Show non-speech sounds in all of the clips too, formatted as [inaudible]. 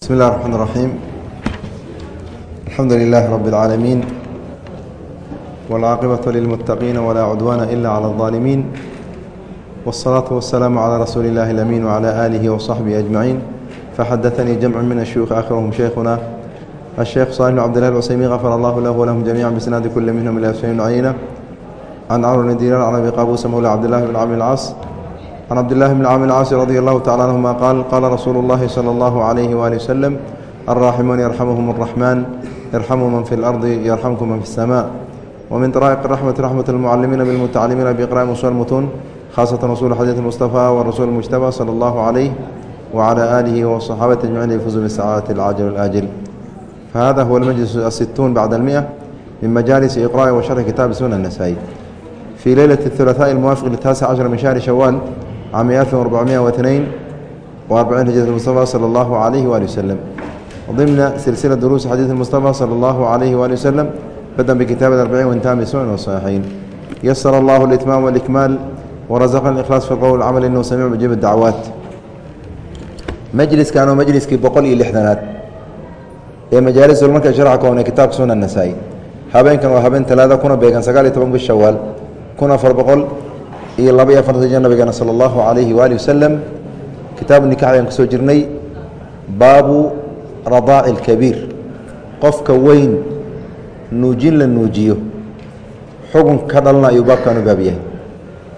بسم الله الرحمن الرحيم الحمد لله رب العالمين والعاقبة للمتقين ولا عدوان إلا على الظالمين والصلاة والسلام على رسول الله الأمين وعلى آله وصحبه أجمعين فحدثني جمع من الشيوخ آخرهم شيخنا الشيخ صالح بن عبد الله العثيمين غفر الله له ولهم جميعا بسناد كل منهم إلى سفيان عينة عن عمرو بن دينار عن أبي قابوس مولى عبد الله بن عامر العاص can cabdillahi bni camr alcaasi radi allahu tacala anhuma qaal qaala rasuulu llahi sala allahu calayhi waali wasalam alraaximuun yarxamuhum araxmaan yarxamuu man fi lardi yarxamku man fi asamaa wmin raa'iq raxmati raxmat almucalimiina bilmutacalimiina biqra'i usul mutuun khaasatan rasuul xadiid mustafa warasuul mujtaba sala allahu calayh wacalaa aalihi wasaxaabati ajmaciin yafuzuu bisacaadati alcaajil alaajil fahada huwa almajlis asituun bacda almia min majaalisi iqra'i wa sharxi kitaabi sunan nasaa'i fii leylati hulahaa'i almuwaafiq litaasic cashar min shahri shawaan من شهر شوال عام 1442 وأربعين هجرة المصطفى صلى الله عليه وآله وسلم ضمن سلسلة دروس حديث المصطفى صلى الله عليه وآله وسلم بدأ بكتاب الأربعين وانتهى بسنن والصحيحين يسر الله الإتمام والإكمال ورزقنا الإخلاص في القول والعمل إنه سميع مجيب الدعوات مجلس كانوا مجلس كي بقول إلى لحدنات ee majaalis marka sharca koone kitaabka sunan nasaa-i habeenkan waa habeen talaada kuna beegan sagaal iyo toban bish shawaal kun afar boqol iyo laba iyo afartan jir nabigeena sala allahu calayhi waali wasalam kitaabu nikax ayaan ku soo jirnay. Baabu radaaci alkabiir. Qofka weyn nuujin la nuujiyo. Xugun ka dhalna ayuu baabkan u baab yahay.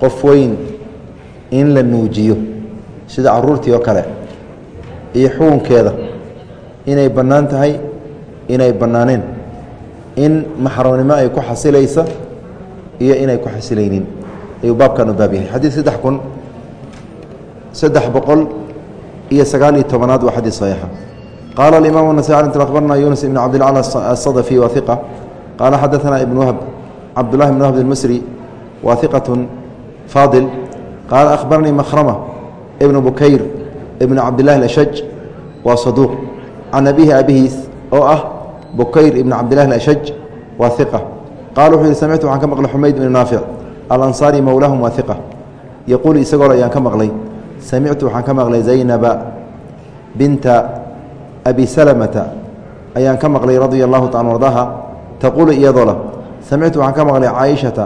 Qof weyn in la nuujiyo. Sida caruurtii oo kale. Iyo xugunkeeda. Inay bannaan tahay inay bannaaneen in maxramnimo ay ku xasilaysa iyo inay ku xasilaynin ayuu baabkan u baab yahay xadiid saddex kun saddex boqol iyo sagaal iyo tobanaad waa xadiid saxiixa qaala alimaam النasai nt akhbarna yunus ibn cabdilcala aلصadفي wa hiqa qaala xadaثana ibn whb cabdullahi ibn whb اlmisri wa hiqaة faadil qaala akhbaranii makhrama ibn bukayr ibn cabdillahi اlashaj waa saduuq can abihi abihiis oo ah bukayr ibn cabdillahi alashaj waa hiqa qaala wuxuu yihi samictu waxaan ka maqlay xumayd ibn naafic alansaari mowlaahum wahiqa yaquul isagool ayaan ka maqlay samictu waxaan ka maqlay zaynaba binta abi salamata. Ayaan ka maqlay radia allahu taala ardaaha taquulu iyadoo leh samictu waxaan ka maqlay caaishata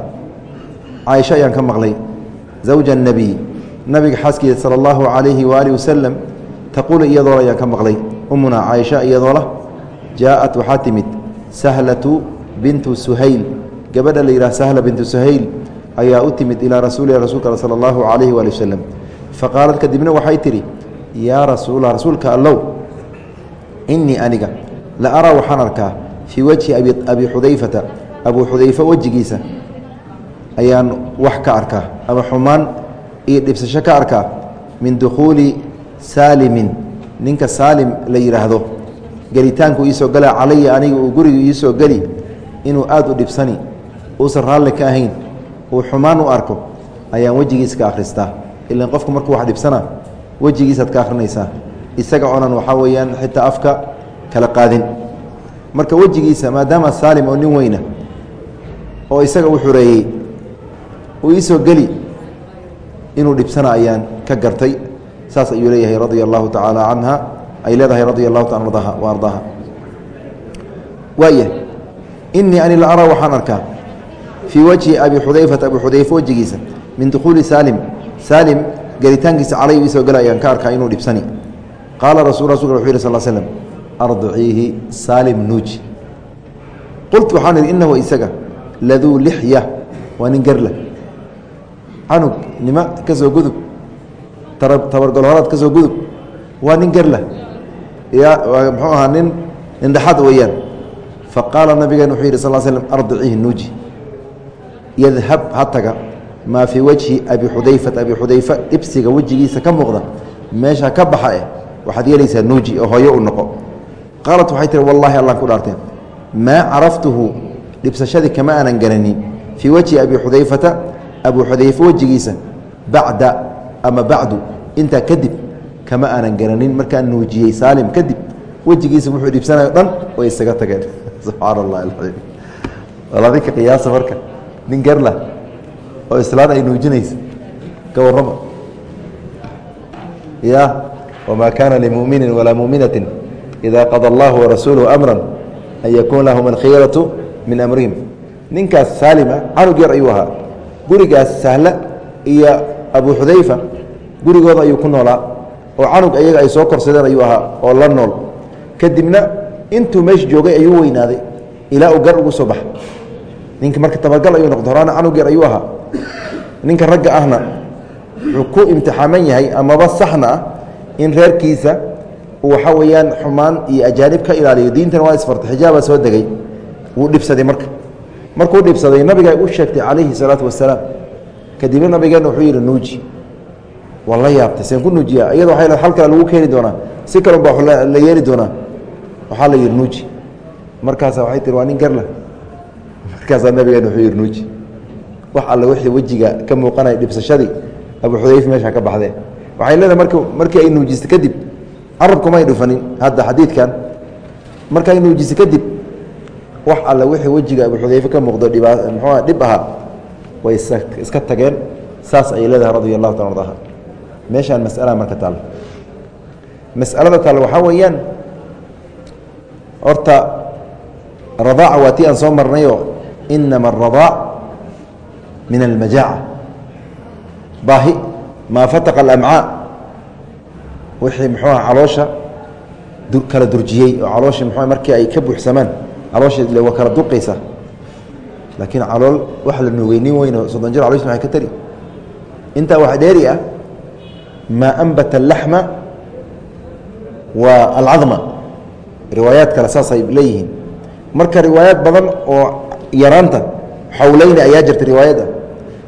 caaisho ayaan ka maqlay. Zawja اnebiy nabiga xaaskiisa sala allahu calayhi waaali wasalam taquulu iyadoo ayaan ka maqlay. Umuna caaisha iyadoo lah jaaءat waxaa timid sahlatu bintu suhayl. Gabadha la yidhaha sahla bintu suhayl ayaa u timid ilaa rasuulilah rasuulka al sala allahu calayhi waali wasalam faqaalad kadibna waxay tidhi yaa rasuulallah rasuulka allow innii aniga la araa waxaan arkaa fii wajhi abi xudayfata abuu xudayfa wejigiisa. Ayaan wax ka arkaa ama xumaan iyo dhibsasho ka arkaa min dukhuuli saalimin. Ninka saalim la yidhaahdo gelitaanku iisoo gala calaya aniga uu guriga iisoo geli inuu aada u dhibsani uusan raalli ka ahayn uu xumaan u arko ayaan wejigiisa ka akhristaa. Ilan qofku markuu wax dhibsana wejigiisaad ka akhrinaysaa. Isaga onan waxaa weeyaan xitaa afka kala qaadin. Marka wejigiisa maadaama saalim oo nin weyna oo isaga u xureeyey uu iisoo geli inuu dhibsana ayaan ka gartay. Saas ayuu leeyahay radia allahu tacaala canha ay leedahay radia allahu taala wa ardaaha waaya inii ani la araa waxaan arkaa fii wajhi abi xudayfata abi xudayfa wejigiisa min dukhuuli saalim saalim gelitaankiisa calay isoo gala ayaan ka arkaa inuu dhibsani qaala rasul rasulka wuxu yih sal slm ardiciihi saalim nuuji qultu waxaan idhi inahu isaga laduu lixya waa nin gerla canug nima ka soo gudub tabargolhoraad ka soo gudub waa nin gerla ya muxuu ahaa nin indhaxad weeyaan faqaala nabigeen wuxuu yidhi sal slm ardiciihi nuuji yadhab ha taga maa fii wajhi abi xudayfata abi xudayfa dhibsiga wejigiisa ka muuqda meesha ka baxa eh waxaad yeelaysaa nuuji oo hooyo u noqo. Qaalat waxay tihi wallahi allaan ku dhaarteen maa caraftuhu dhibsashadii kama aanan garanin fii wajhi abi xudayfata abu xudayfa wejigiisa bacda ama bacdu. Intaa kadib kama aanan garanin markaan nuujiyey saalim. Kadib wejigiisa wuxuu dhibsanayo dhan way isaga tageen. [laughs] Subxaan allah alaiim adinka qiyaasa marka nin gerla oo islaan ay nuujinaysa ka warrama ya wamaa kaana limuminin walaa muminatin idaa qada allahu warasuuluhu amran an yakuuna lahum alkhiyaratu min amrihim. Ninkaas saalima canug yar ayuu ahaa. Gurigaas sahla iyo abu xudayfa gurigooda ayuu ku noolaa. Oo canug ayaga ay soo korsadeen ayuu ahaa oo la nool. Kadibna intuu meesha joogay ayuu weynaaday ilaa uu gar ugu soo baxa ninka marka tabagal ayuu noqday horaana canug yar ayuu ahaa. Ninka ragga ahna wuxuu ku imtixaaman yahay amaba saxna ah in reerkiisa uu waxaa weeyaan xumaan iyo ajaanib ka ilaaliyo. Diintana waa isfartay xijaaba soo degay. Wuu dhibsaday marka. Markuu dhibsaday nabiga u sheegtay calayhi salaatu wasalaam kadibna nabigeenna wuxuu yidhi nuuji. Waa la yaabtay seen ku nuujiya iyado waa hal kale lagu keeni doonaa. Si kalun baa la yeeli doonaa. Waxaa la yidhi nuuji. Markaasa waxay tihi waa nin garla markaasaa nabigeenna wuxuu yidhi nuuji wax alle wixii wejiga ka muuqanaya dhibsashadii abu xudayf meesha ka baxdee. Waxay leedahay mark markii ay nuujistay kadib carabkumay dhufanin hadda xadiidkan. Marka ay kadib wax alle wixii wejiga abu xudayfe ka muuqdo dhibaa muxuua dhib ahaa way iska tageen. Saas ayay leedahay radia allahu taala ardaha meeshaan mas'alaa marka taal. Mas'alada taal waxaa weeyaan horta radaaca waa tii aan soo marnayo inama aradaac min almajaaca baahi maa fataqa alamcaa wixii muxuu aha caloosha kala durjiyey oo caloosha muxuu markii ay ka buuxsamaan caloosha ile kala duqaysa laakiin calool wax la nuugay nin weyn oo soddon jir calosh maxay ka tari intaa wax dheeri ah maa anbata alaxma waa alcadma riwaayaad kale saasay leeyihiin marka riwaayaad badan oo yaraanta xawleyna ayaa jirta riwaayadda.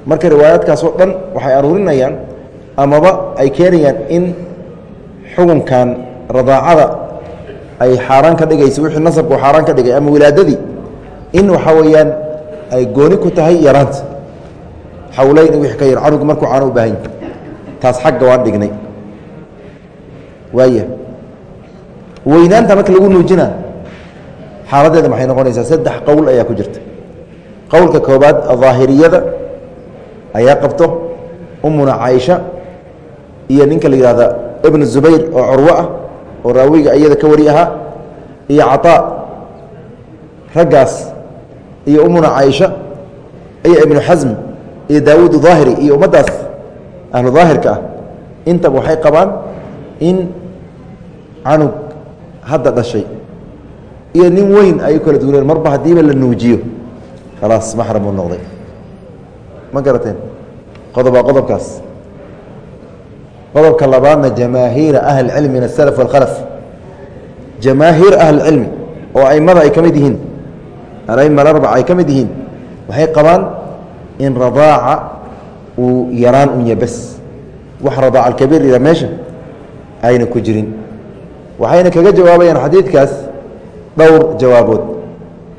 Marka riwaayaadkaasoo dhan waxay aruurinayaan amaba ay keenayaan in xukunkan radaacada ay xaaraan ka dhigaysa wixii nasabka u xaaraan ka dhigay ama wilaadadii in waxaa weeyaan ay gooni ku tahay yaraanta. Xawleyn wixii ka yar canugu markuu caano u baahan yahy taas xagga waan dhignay. Waaya weynaanta marka lagu nuujina xaaladeeda maxay noqonaysaa saddex qowl ayaa ku jirta. Qowlka koobaad daahiriyada ayaa qabto umuna caaisha iyo ninka la yihahda ibn zubayr oo curwo ah oo raawiga iyada ka wari ahaa iyo caطaa raggaas iyo umuna caaisha iyo ibnu xasm iyo daawuud daahiri iyo ummaddaas ahlu daahirka ah. Intaba waxay qabaan in canug hadda dhashay iyo nin weyn ay kala duuneen marba haddiiba la nuujiyo. Khalaas maxram noqday. Ma garateen? Qodobaa qodobkaas. Qodobka labaadna jamaahiira ahli cilmi min asalaf wاlkhalaf jamaahiir ahli cilmi oo aimada ay ka mid yihiin alaima alarbaca ay ka mid yihiin waxay qabaan in radaaca uu yaraan unya bes wax radaaca alkabiir ila meesha ayna ku jirin. Waxayna kaga jawaabayaan xadiidkaas dhowr jawaabood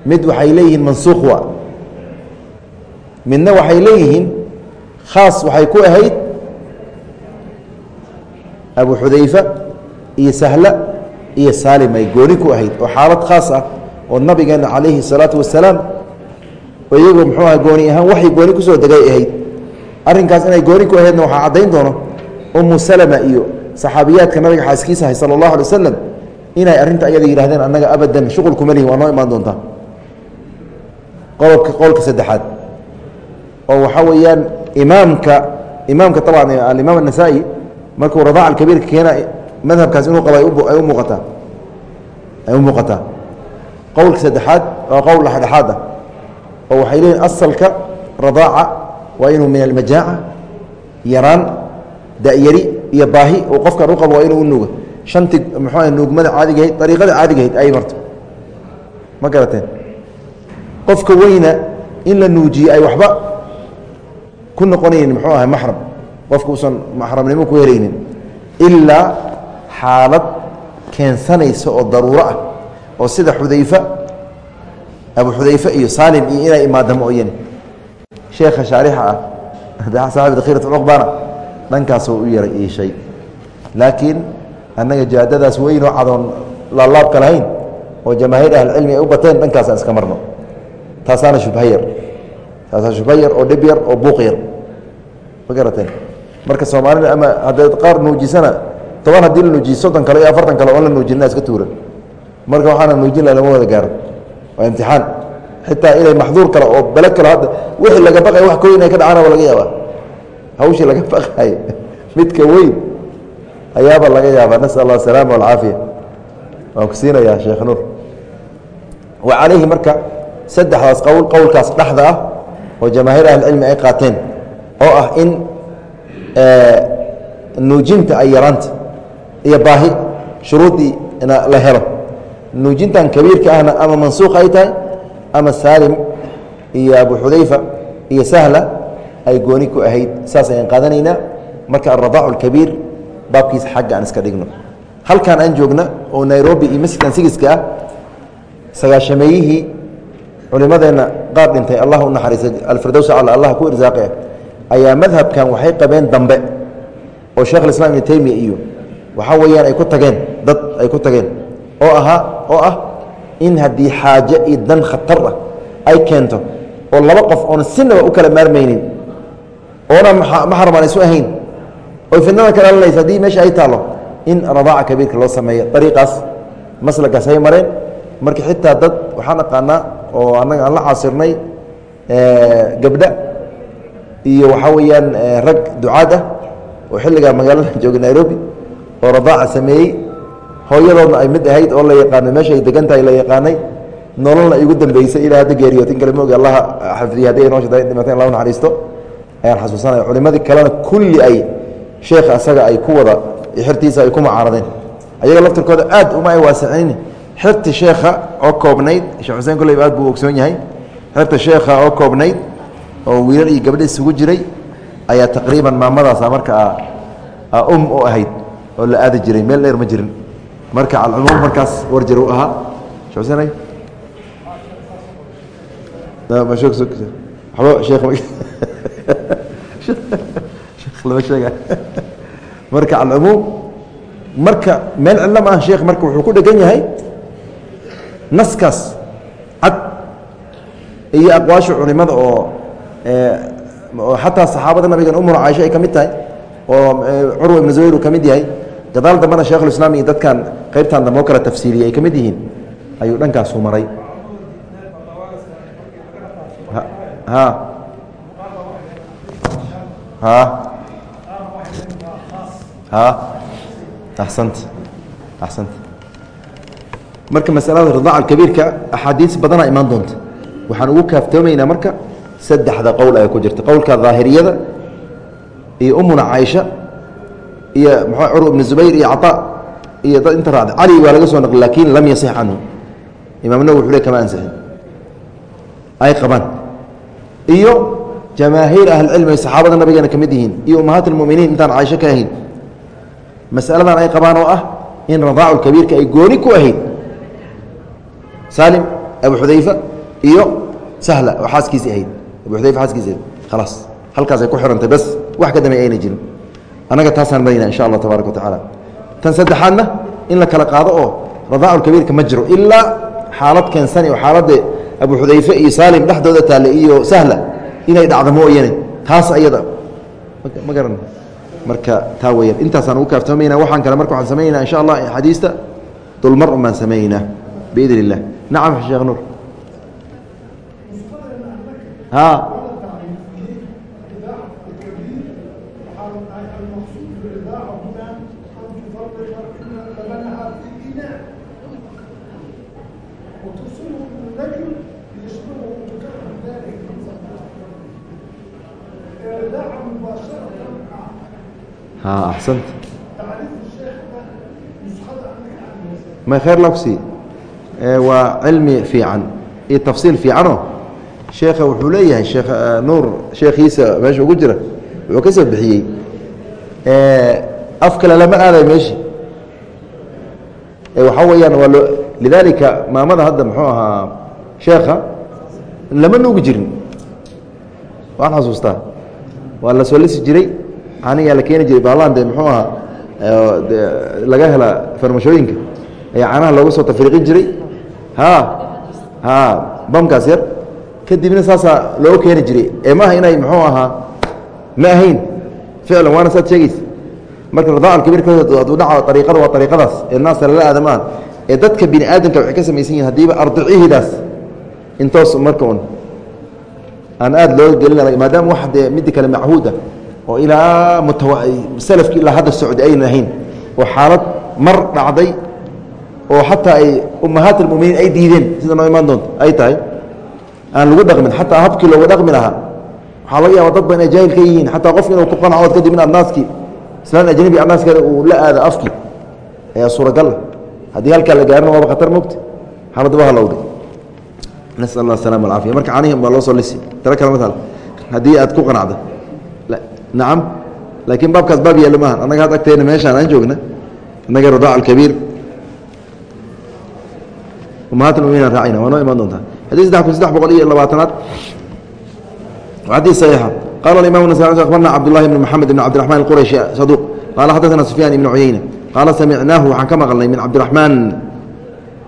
mid waxay leeyihiin mansuuq wa midna waxay leeyihiin khaas waxay ku ahayd abu xudayfa iyo sahla iyo saalim ay gooni ku ahayd oo xaalad khaas ah oo nabigeena calayhi الsalaatu wasalaam oo iyagoo muxuu aha gooni ahaan waxay gooni kusoo degay ahayd arrinkaas inay gooni ku ahaydna waxaa caddayn doono umu salama iyo saxaabiyaadka nabiga xaaskiisa ahay sala اllahu alay wasalam inay arrinta ayada yidhahdeen annaga abadan shuqul kuma lihin waa noo imaan doontaa? Qodobka qowlka saddexaad. Oo waxaa weeyaan imaamka imaamka abcan alimaam الnasaa-i markuu radaac alkabiirka keena madhabkaas inuu qaba ay u muuqataa? Ay u muuqataa. Qowlka saddexaad waa qowl dhexdhexaad ah. Oo waxay leeyihiin asalka radaaca waa inuu min almajaaca yaraan da'yari iyo baahi uu qofkan u qabo waa inuu u nuuga shanti muxuu nuugmada caadigahayd ariiqada caadigahayd ay marto ma garateen? Qofka weyna in la nuujiye ay waxba ku noqonaynin muxuu ahay maxram. Qofka uusan maxramnimo ku helaynin. Ilaa xaalad keensanaysa oo daruuro ah. Oo sida xudayfa abu xudayfe iyo saalim iyo inay imaada mooyane sheekha shaarixa ah [laughs] saaxib khiirat cuqbana dhankaasoo u yara iishay laakiin annaga jaadadaas weynoo cadoon laalaabka lahayn oo jamaahiir ahlicilmi ay u bateen dhankaasaan iska marno. Taasaana shubha yar. Taasaa shubha yar oo dhib yar oo buuq yar. Ma garateen? Marka soomaalida ama haddaed qaar nuujisana toban haddii la nuujiye soddon kale iyo afartan kale oon la nuujinna iska tuuran marka waxaana nuujin la lama wada gaaro. Waa imtixaan. Xitaa inay maxduur kale oo bele kale hadda wixii laga baqay wax koyn ay ka dhacaanaba laga yaabaa. Hawshii laga baqay. [laughs] Midka weyn ayaaba laga yaabaa nasal allah asalaama walcaafiya waan ku siinayaa sheekh nuur. Wa calayhi marka saddexdaas qowl qowlkaas dhexda ah oo jamaahiir ahlicilmi ay qaateen oo ah in nuujinta ay yaraanta iyo baahi shuruuddii la helo. Nuujintan kabiirka ahna ama mansuuq ay tahay ama saalim iyo abu xudayfa iyo sahla ay gooni ku ahayd. Saas ayaan qaadanaynaa. Marka alradaacu alkabiir baabkiisa xagga aan iska dhigno. Halkan aan joogna oo nairobi iyo masjidkan sigiska ah sagaashameeyihii culimadeenna qaar dhintay allah u naxariisa alfirdows al allah ku irsaaqe ayaa madhabkan waxay qabeen dambe oo sheekh islaam ibnu teymiya iyo waxaa weeyaan ay ku tageen dad ay ku tageen oo ahaa oo ah in haddii xaaje iyo dan khatar ah ay keento oo laba qof oona sinaba u kala maarmaynin oona maxram aan isu ahayn oy fidnada ka dhalanaysa haddii meesha ay taallo in radaaca kabiirka loo sameeyo. Ariiqaas maslagaas hay mareen. Marka xitaa dad waxaan aqaanaa oo annaga aan la caasirnay gabdha iyo waxaa weeyaan rag ducaad ah oo xilligaa magaalada [laughs] jooga nairobi oo radaaca sameeyey. Hooyadoodna ay mid ahayd oo la yaqaano meesha ay degan tahay la yaqaanay. Nololna igu dambeysay ilaa hadda geeriyood in kale. Ma ogi allaha xafdiya haddi ay noo dhimateen allah naxariisto. Ayaan xasuusanaya culimadii kalena kulli ay sheekha asaga ay ku wada xirtiisa ay ku macaaradeen ayaga laftirkooda aad uma ay waasicinin xirta sheekha oo koobnayd sheekh xuseen kolleyba aad buu ogsoon yahay. Xirta sheekha oo koobnayd oo wiilal iyo gabdha isugu jiray ayaa taqriiban maamadaasa marka um u ahayd oo la aadi jiray. Meel dheer ma jirin. Marka calcumuum markaas warjir u ahaa. Shee xuseen [laughs] lama sheega marka alcumuum marka meel cidlo ma ah sheekh marka wuxuu ku dhegan yahay naskaas cad iyo aqwaasha culimada oo xataa saxaabada nabigan umuna caaisha ay ka tahay oo curwa ibnu zubayr uu ka yahay gadaal dambena shekhulislaam iyo dadkan qaybtan dambe oo kale tafsiiriyey ay ka yihiin ayuu dhankaasu maray. Ha. Ha axsanta axsanta marka masalada ridaaca alkabiirka axaadiis badanaa imaan doonta. Waxaan ugu kaaftoomaynaa marka saddexda qowl ay ku jirta. Qowlka daahiriyada iyo umuna caaisha iyo mxu curw ibn zubayr iyo caطaa iyo dad inta raacda cali waa laga soo naqli laakiin lam yasix canhu. Imam nawwi wuxuu le kama ansixin ay qabaan. Iyo jamaahiir ahlicilmi saxaabada nabigana ka mid yihiin iyo ummahaat اlmuminiin intaan caaisho ka ahayn masaladan ay qabaan oo ah in kabiirka ay gooni ku ahayd salim abu xudayfa iyo sahla xaaskiisii ahayd. Abu xudayfa xaaskiisi ahayd. Khalaas halkaasay ku xirantay bas wax ka dambeey ayna jirin. Annaga taasaan marayna insha allah tabaaraka wa tan saddexaadna in la kala qaado oo radaacu ma jiro ilaa xaalad keensani oo xaaladda abu xudayfe iyo salim dhexdooda taale iyo sahla inay dhacdo mooyane taas ayada. Ma garan marka taa weyaan intaasaan ugu kaaftoomayna waxaan kale marka waxaan samaynayna insha allah xadiista dulmar un baan samaynaynaa illah nacam sheekh nuur axsant ma khayr lafsi waa cilmi fiican iyo tafsiil fiicano sheekha wuxuu leeyahay sheekh nuur sheekhiisa meesha ugu jira wuxuu ka soo bixiyey af kale lama aaday meeshi waxaa weeyaan waa loo lidaalika maamada hadda muxuu ahaa sheekha lama nuugi jirin waan xasuustaa waa la soo lisi jiray anigaa la keeni jiray baalaan de muxuu ahaa laga hela farmashooyinka ayaa caanaha looga soo tafriiqin jiray. Ha ha bamkaas yar. Kadibna saasaa looga keeni jiray. Ee maaha inay muxuu ahaa ma ahayn. Ficlan waana saad sheegeysa marka radaac alkabiir ka hadduu dhaco ariiqada waa ariiqadaas ee naasa lala aada maaha ee dadka bini aadamka waxay ka samaysan yihiin haddiiba ardicihidaas intoos marka un. Aan aada loo gelina maadaama wax dee midda kale machuuda oo ilaa mutasalafkii ilaa hadda socday aynan ahayn oo xaalad mar dhacday oo xataa ay ummahaat almuminiin ay diideen sida noo imaan doonto ay tahay aan lagu dhaqmin xataa habkii looga dhaqmi lahaa waxaa laga yaaba dad ba inay jaahil ka yihiin xataa qofki inuu ku qanacood kadib in adnaaskii islaan ajnabi adnaaskeeda uu la aado afkii ayaa suuragala haddii halkaa la gaarina waaba khatar mogta xaaladda waa halowday. Nasal allah asalama alcafiya marka canihim baa loo soo lisi. Talo kale maal haddii aad ku qanacda nacam laakiin baabkaas baab yeelo maaha annaga had agteena meeshaan aan joogna annaga radaac alkabiir. Ummahaat mumininan raacayna waa noo imaan doontaa xadii saddex kun saddex boqol iyo labaatanaad. Xadii saxiixa. Qala alimam nasai akhbarna cabdullahi bn moxamed ibn cabdiraxman alqurashi saduuq. Qaala xadasana sufyaan ibnu cuyeyne qaala samicnaahu waxaan ka maqalnay min cabdiraxmaan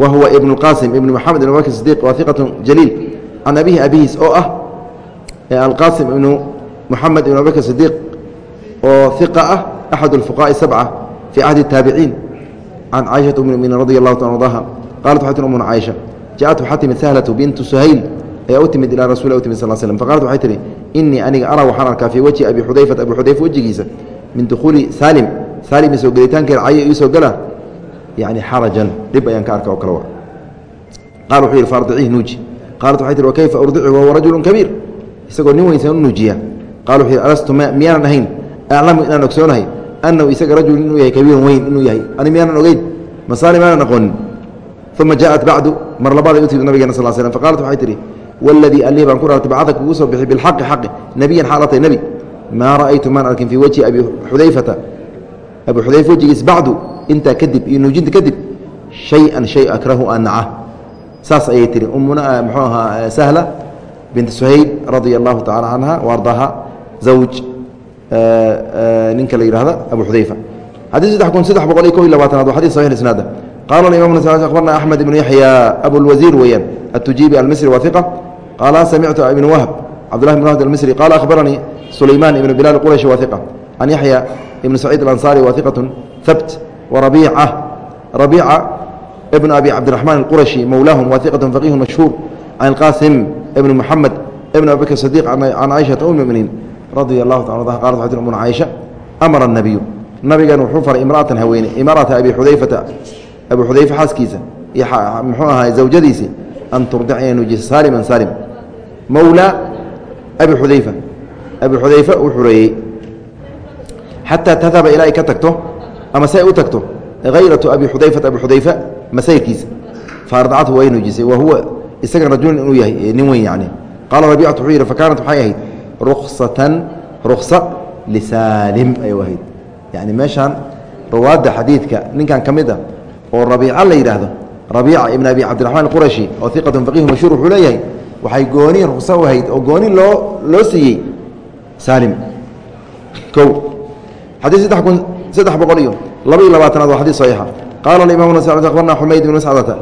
wa huwa ibn اlqasim ibn moxamed ibn bakr sidiq waa iqatu jaliil. Can abihi abihiis oo ah alqasim ibnu moxamed ibn bakr sidiiq oo iqa ah axad اlfuqaءi sabca fii cahdi الtaabiciin can caaishaةa um muminiin radi allahu ta ardaha qalat waxay tir umuna caaisha jaءat waxaa timid sahlatu bintu suhayl ayaa u timid ilaa rasul u timid sal slm faqaalat waxay tihi inii aniga araa waxaan arkaa fii wajhi abi xudayfata abi xudayfa wejigiisa min dukhuuli saalim saalim isoo gelitaankeeda caya iisoo gala yani xarajan dhib ayaan ka arka oo kale qaal wuxuu yidhi faardiciih nuuji qaalat waxay tihi wakayfa urdicu wahuwa rajulu kabiir isagoo nin weynsan u nuujiya miyaanan ahayn? Aclamu inaan ogsoonahay annahu isaga rajul inuu yahay kabiirun weyn inuu yahay. Ani miyaanan ogeyn? Masaali maanan aqoonin uma jaaءat bacdu mar labaad ay u timid nabigena sal slm faqaalat waxay tihi wاladii alih baan ku raartay bacda kugu soo bixi bilxaqi xaqi. Nebiyan xaalatay nebi maa ra'aytu maan arkin fii wajhi abi xudayfata. Abi xudayfa wejigiis bacdu intaa kadib iyo nuujinta kadib shay-an shay akrahu aan naca saas ayay tihi umuna muxuu ahaa sahla binti suhayl radia allahu tacala canha wa zawj ninka la yihahda abu xudayfa. Xadii saddex kun saddex boqol iyo kob iyo labaatanaad waa xadis saxix isnaada qala imam abarna axmed ibnu yaxya abulwasiir weeyaan atujibi almisri wa iqa qaala samictu ibn wahb. Cabdullahi bn wahb almisri qala akhbaranii sulayman ibn bilal qurashi wa iqa can yaxya ibn saciid alansari wa iqatu habt warabiica rabiica ibn abi cabdiraxman alqurashi mowlaahum wa iqatu faqihu mashhuur can alqasim ibn muxamed ibn abi bakr sadiq can caaishata um radia qalat waxay tir umuna caaisha amara الnabiyu nabigan wuxuu faray imra'atan haweene imarata abi xudayfata abu xudayfa xaaskiisa iyo muxuu ahaa zawjadiisii an turdic inay nuujiso saaliman saalim. Mowlaa abi xudayfa abi xudayfa uu xureeyey xataa tadhaba ilaa ay ka tagto ama se ay u tagto hayratu abi xudayfata abi xudayfa masayrkiisa. Faardacathu way nuujisay wa huwa isaga rajulun inuu yahay nin weyn yani qaala rabiicatu wuxuu yidhi fakaanat waxay ahayd ruksatan ruksa lisaalim ayuu ahayd. Yani meeshaan rawaadda xadiidka ninkan ka mid a oo rabiica la yidhaahdo rabiica ibn abi cabdiraxmaan qurashi oo iqatun faqihu mashhuur wuxuu leeyahay waxay gooni ruksa u ahayd oo gooni loo loo siiyey saalim. O xadii saddex kun saddex boqol iyo laba iyo labaatanaad waa xadii saxiixa. Qaala imam abarna xumayd ibn mascadata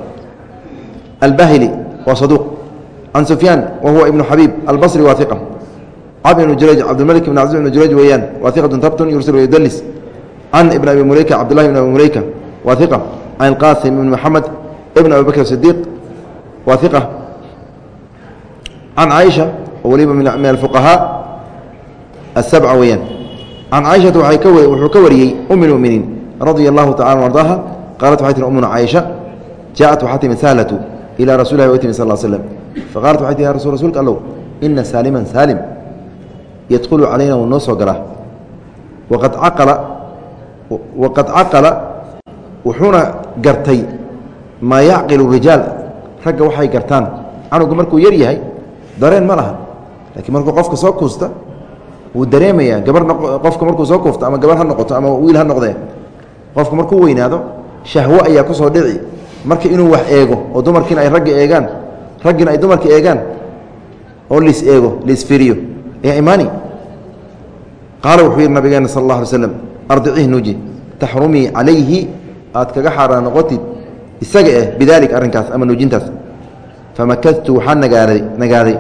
albahili waa saduuq can sufyaan wa huwa ibnu xabiib albasri waa iqa ibn jurayj cabdilmalik ibn cabdi ibn jurayj weeyaan waa iqatun tabtun yursil yudalis can ibn abi muleyka cabdillahi ibn abi muleyka waa iqa can qaasim ibn maxamed ibn abi bakr sidiiq waa iqa can caaisha oo weliba min weeyaan can caaishata waay ka wuxuu ka wariyey um اlmuminiin radia allahu tacala ardaaha qaalat waxay tihi umuna caaisha jaaءat waxaa timid sahlatu ilaa rasulilah way timid sal slm faqaalat waxay tihi ya rasul rsulka allow ina saaliman saalim yadkhulu calayna wuu noo soo galaa. Waqad caqala waqad caqala wuxuuna gartay maa yacqilu rijaal. Ragga waxay gartaan canugu markuu yar yahay dareen ma laha. Laakiin markuu qofka soo kuusta wuu dareemayaa gabar qofka markuu soo kuufto ama gabar ha noqoto ama wiil ha noqdee. Qofka markuu weynaado shahwo ayaa ku soo dhici. Marka inuu wax eego oo dumarkiina ay ragga eegaan raggiina ay dumarka eegaan oo liis eego liisfiriyo ayaa imaani. Qaala wuxuu yidhi nabigeena sal allah alay slam ardicih nuuji taxrumii calayhi aad kaga xaaraan noqotid isaga eh bidaalik arrinkaas ama nuujintaas. Famakadtu waxaa nagaaday nagaaday.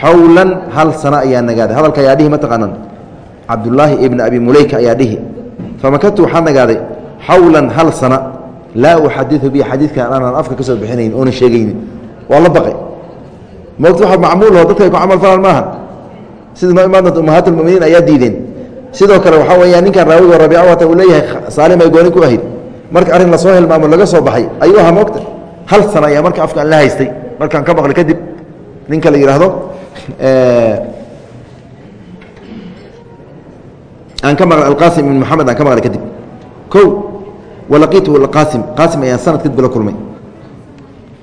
Xawlan hal sana ayaa nagaaday. Hadalka ayaa dhihi ma taqaanaan. Cabdullaahi ibna abi muleyka ayaa dhihi. Famakadtu waxaa nagaaday. Xawlan hal sana. Laa uxadiu bi xadiidkan aanan afka ka soo bixinayn oona sheegaynin. Waa la baqay. Moogta waa macmuulho dadka ay ku camal falaan maaha sida ayaa diideen. Sidoo kale waxaa weya ninkan raawigo rabiica wata uu leeyahay saalim ay gooni ku ahayd. Marka arrin la soo hilmaamo laga soo baxay ayuu ahaa moogta. Hal sana ayaa marka afkaan la haystay. Markaan ka maqlay kadib ninka la yidhaahdo aan ka maqlay alqaasim ibn moxamed aan ka maqlay kadib. O walaqiitu qaasim qaasim ayaan sanad kadib la kulmay.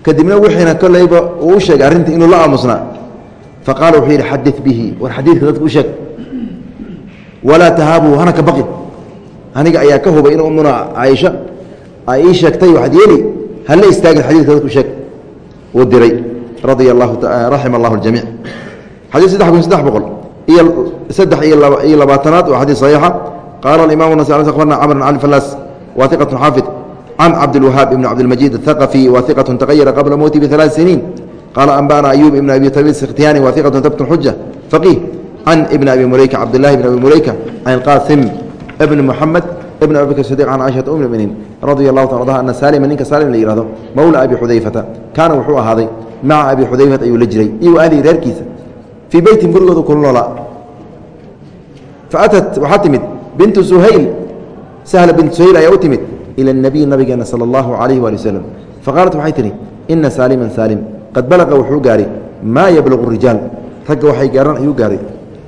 Kadibna wixiina kolleyba uu u sheegay arrintii inuu la aamusnaa faqaala wuxuu yidhi xadi bihi war xadiidka dadka u sheeg walaa tahaabuu hana ka baqin aniga ayaa ka hubay in ummuna caaisha ay ii sheegtay waxaad yeeli hala istaagin xadidka dadku sheeg uu diray radia allahu raxima allahu ljamiic xadii saddex kun saddex boqol iyo saddex iyo labaatanaad waa xadii saxiixa qaala alimamu nas abarna camr cali fallaas wa xaafid can cabdilwahaab ibn cabdilmajiid athaqafi wa iqatu tagayara qabla mowti bialaat siniin qaala anba'ana ayub ibn abi tabiid sikhtiyani wa iqatu tabtun xuja faqiih can ibn abi muleyka cabdillahi ibn abi muleyka can qaasim ibn muxamed ibn abi bakr sidiq can caaishata um muminiin radia allahu ta ardaha ana saalima ninka saalim la yihahdo mowla abi xudayfata kaana wuxuu ahaaday maca abi xudayfata ayuu la jiray iyo ahlihi reerkiisa fii beytin gurigooda kula noolaa faatat waxaa timid bintu suhayl sahla bintu suhayl ayaa u timid ila اnabiy nabigeena salى اllahu alayh wali waslm faqaalat waxay tihi ina saaliman saalim qad balaqa wuxuu gaaray maa yabluqu rijaal. Ragga waxay gaaran ayuu gaaray.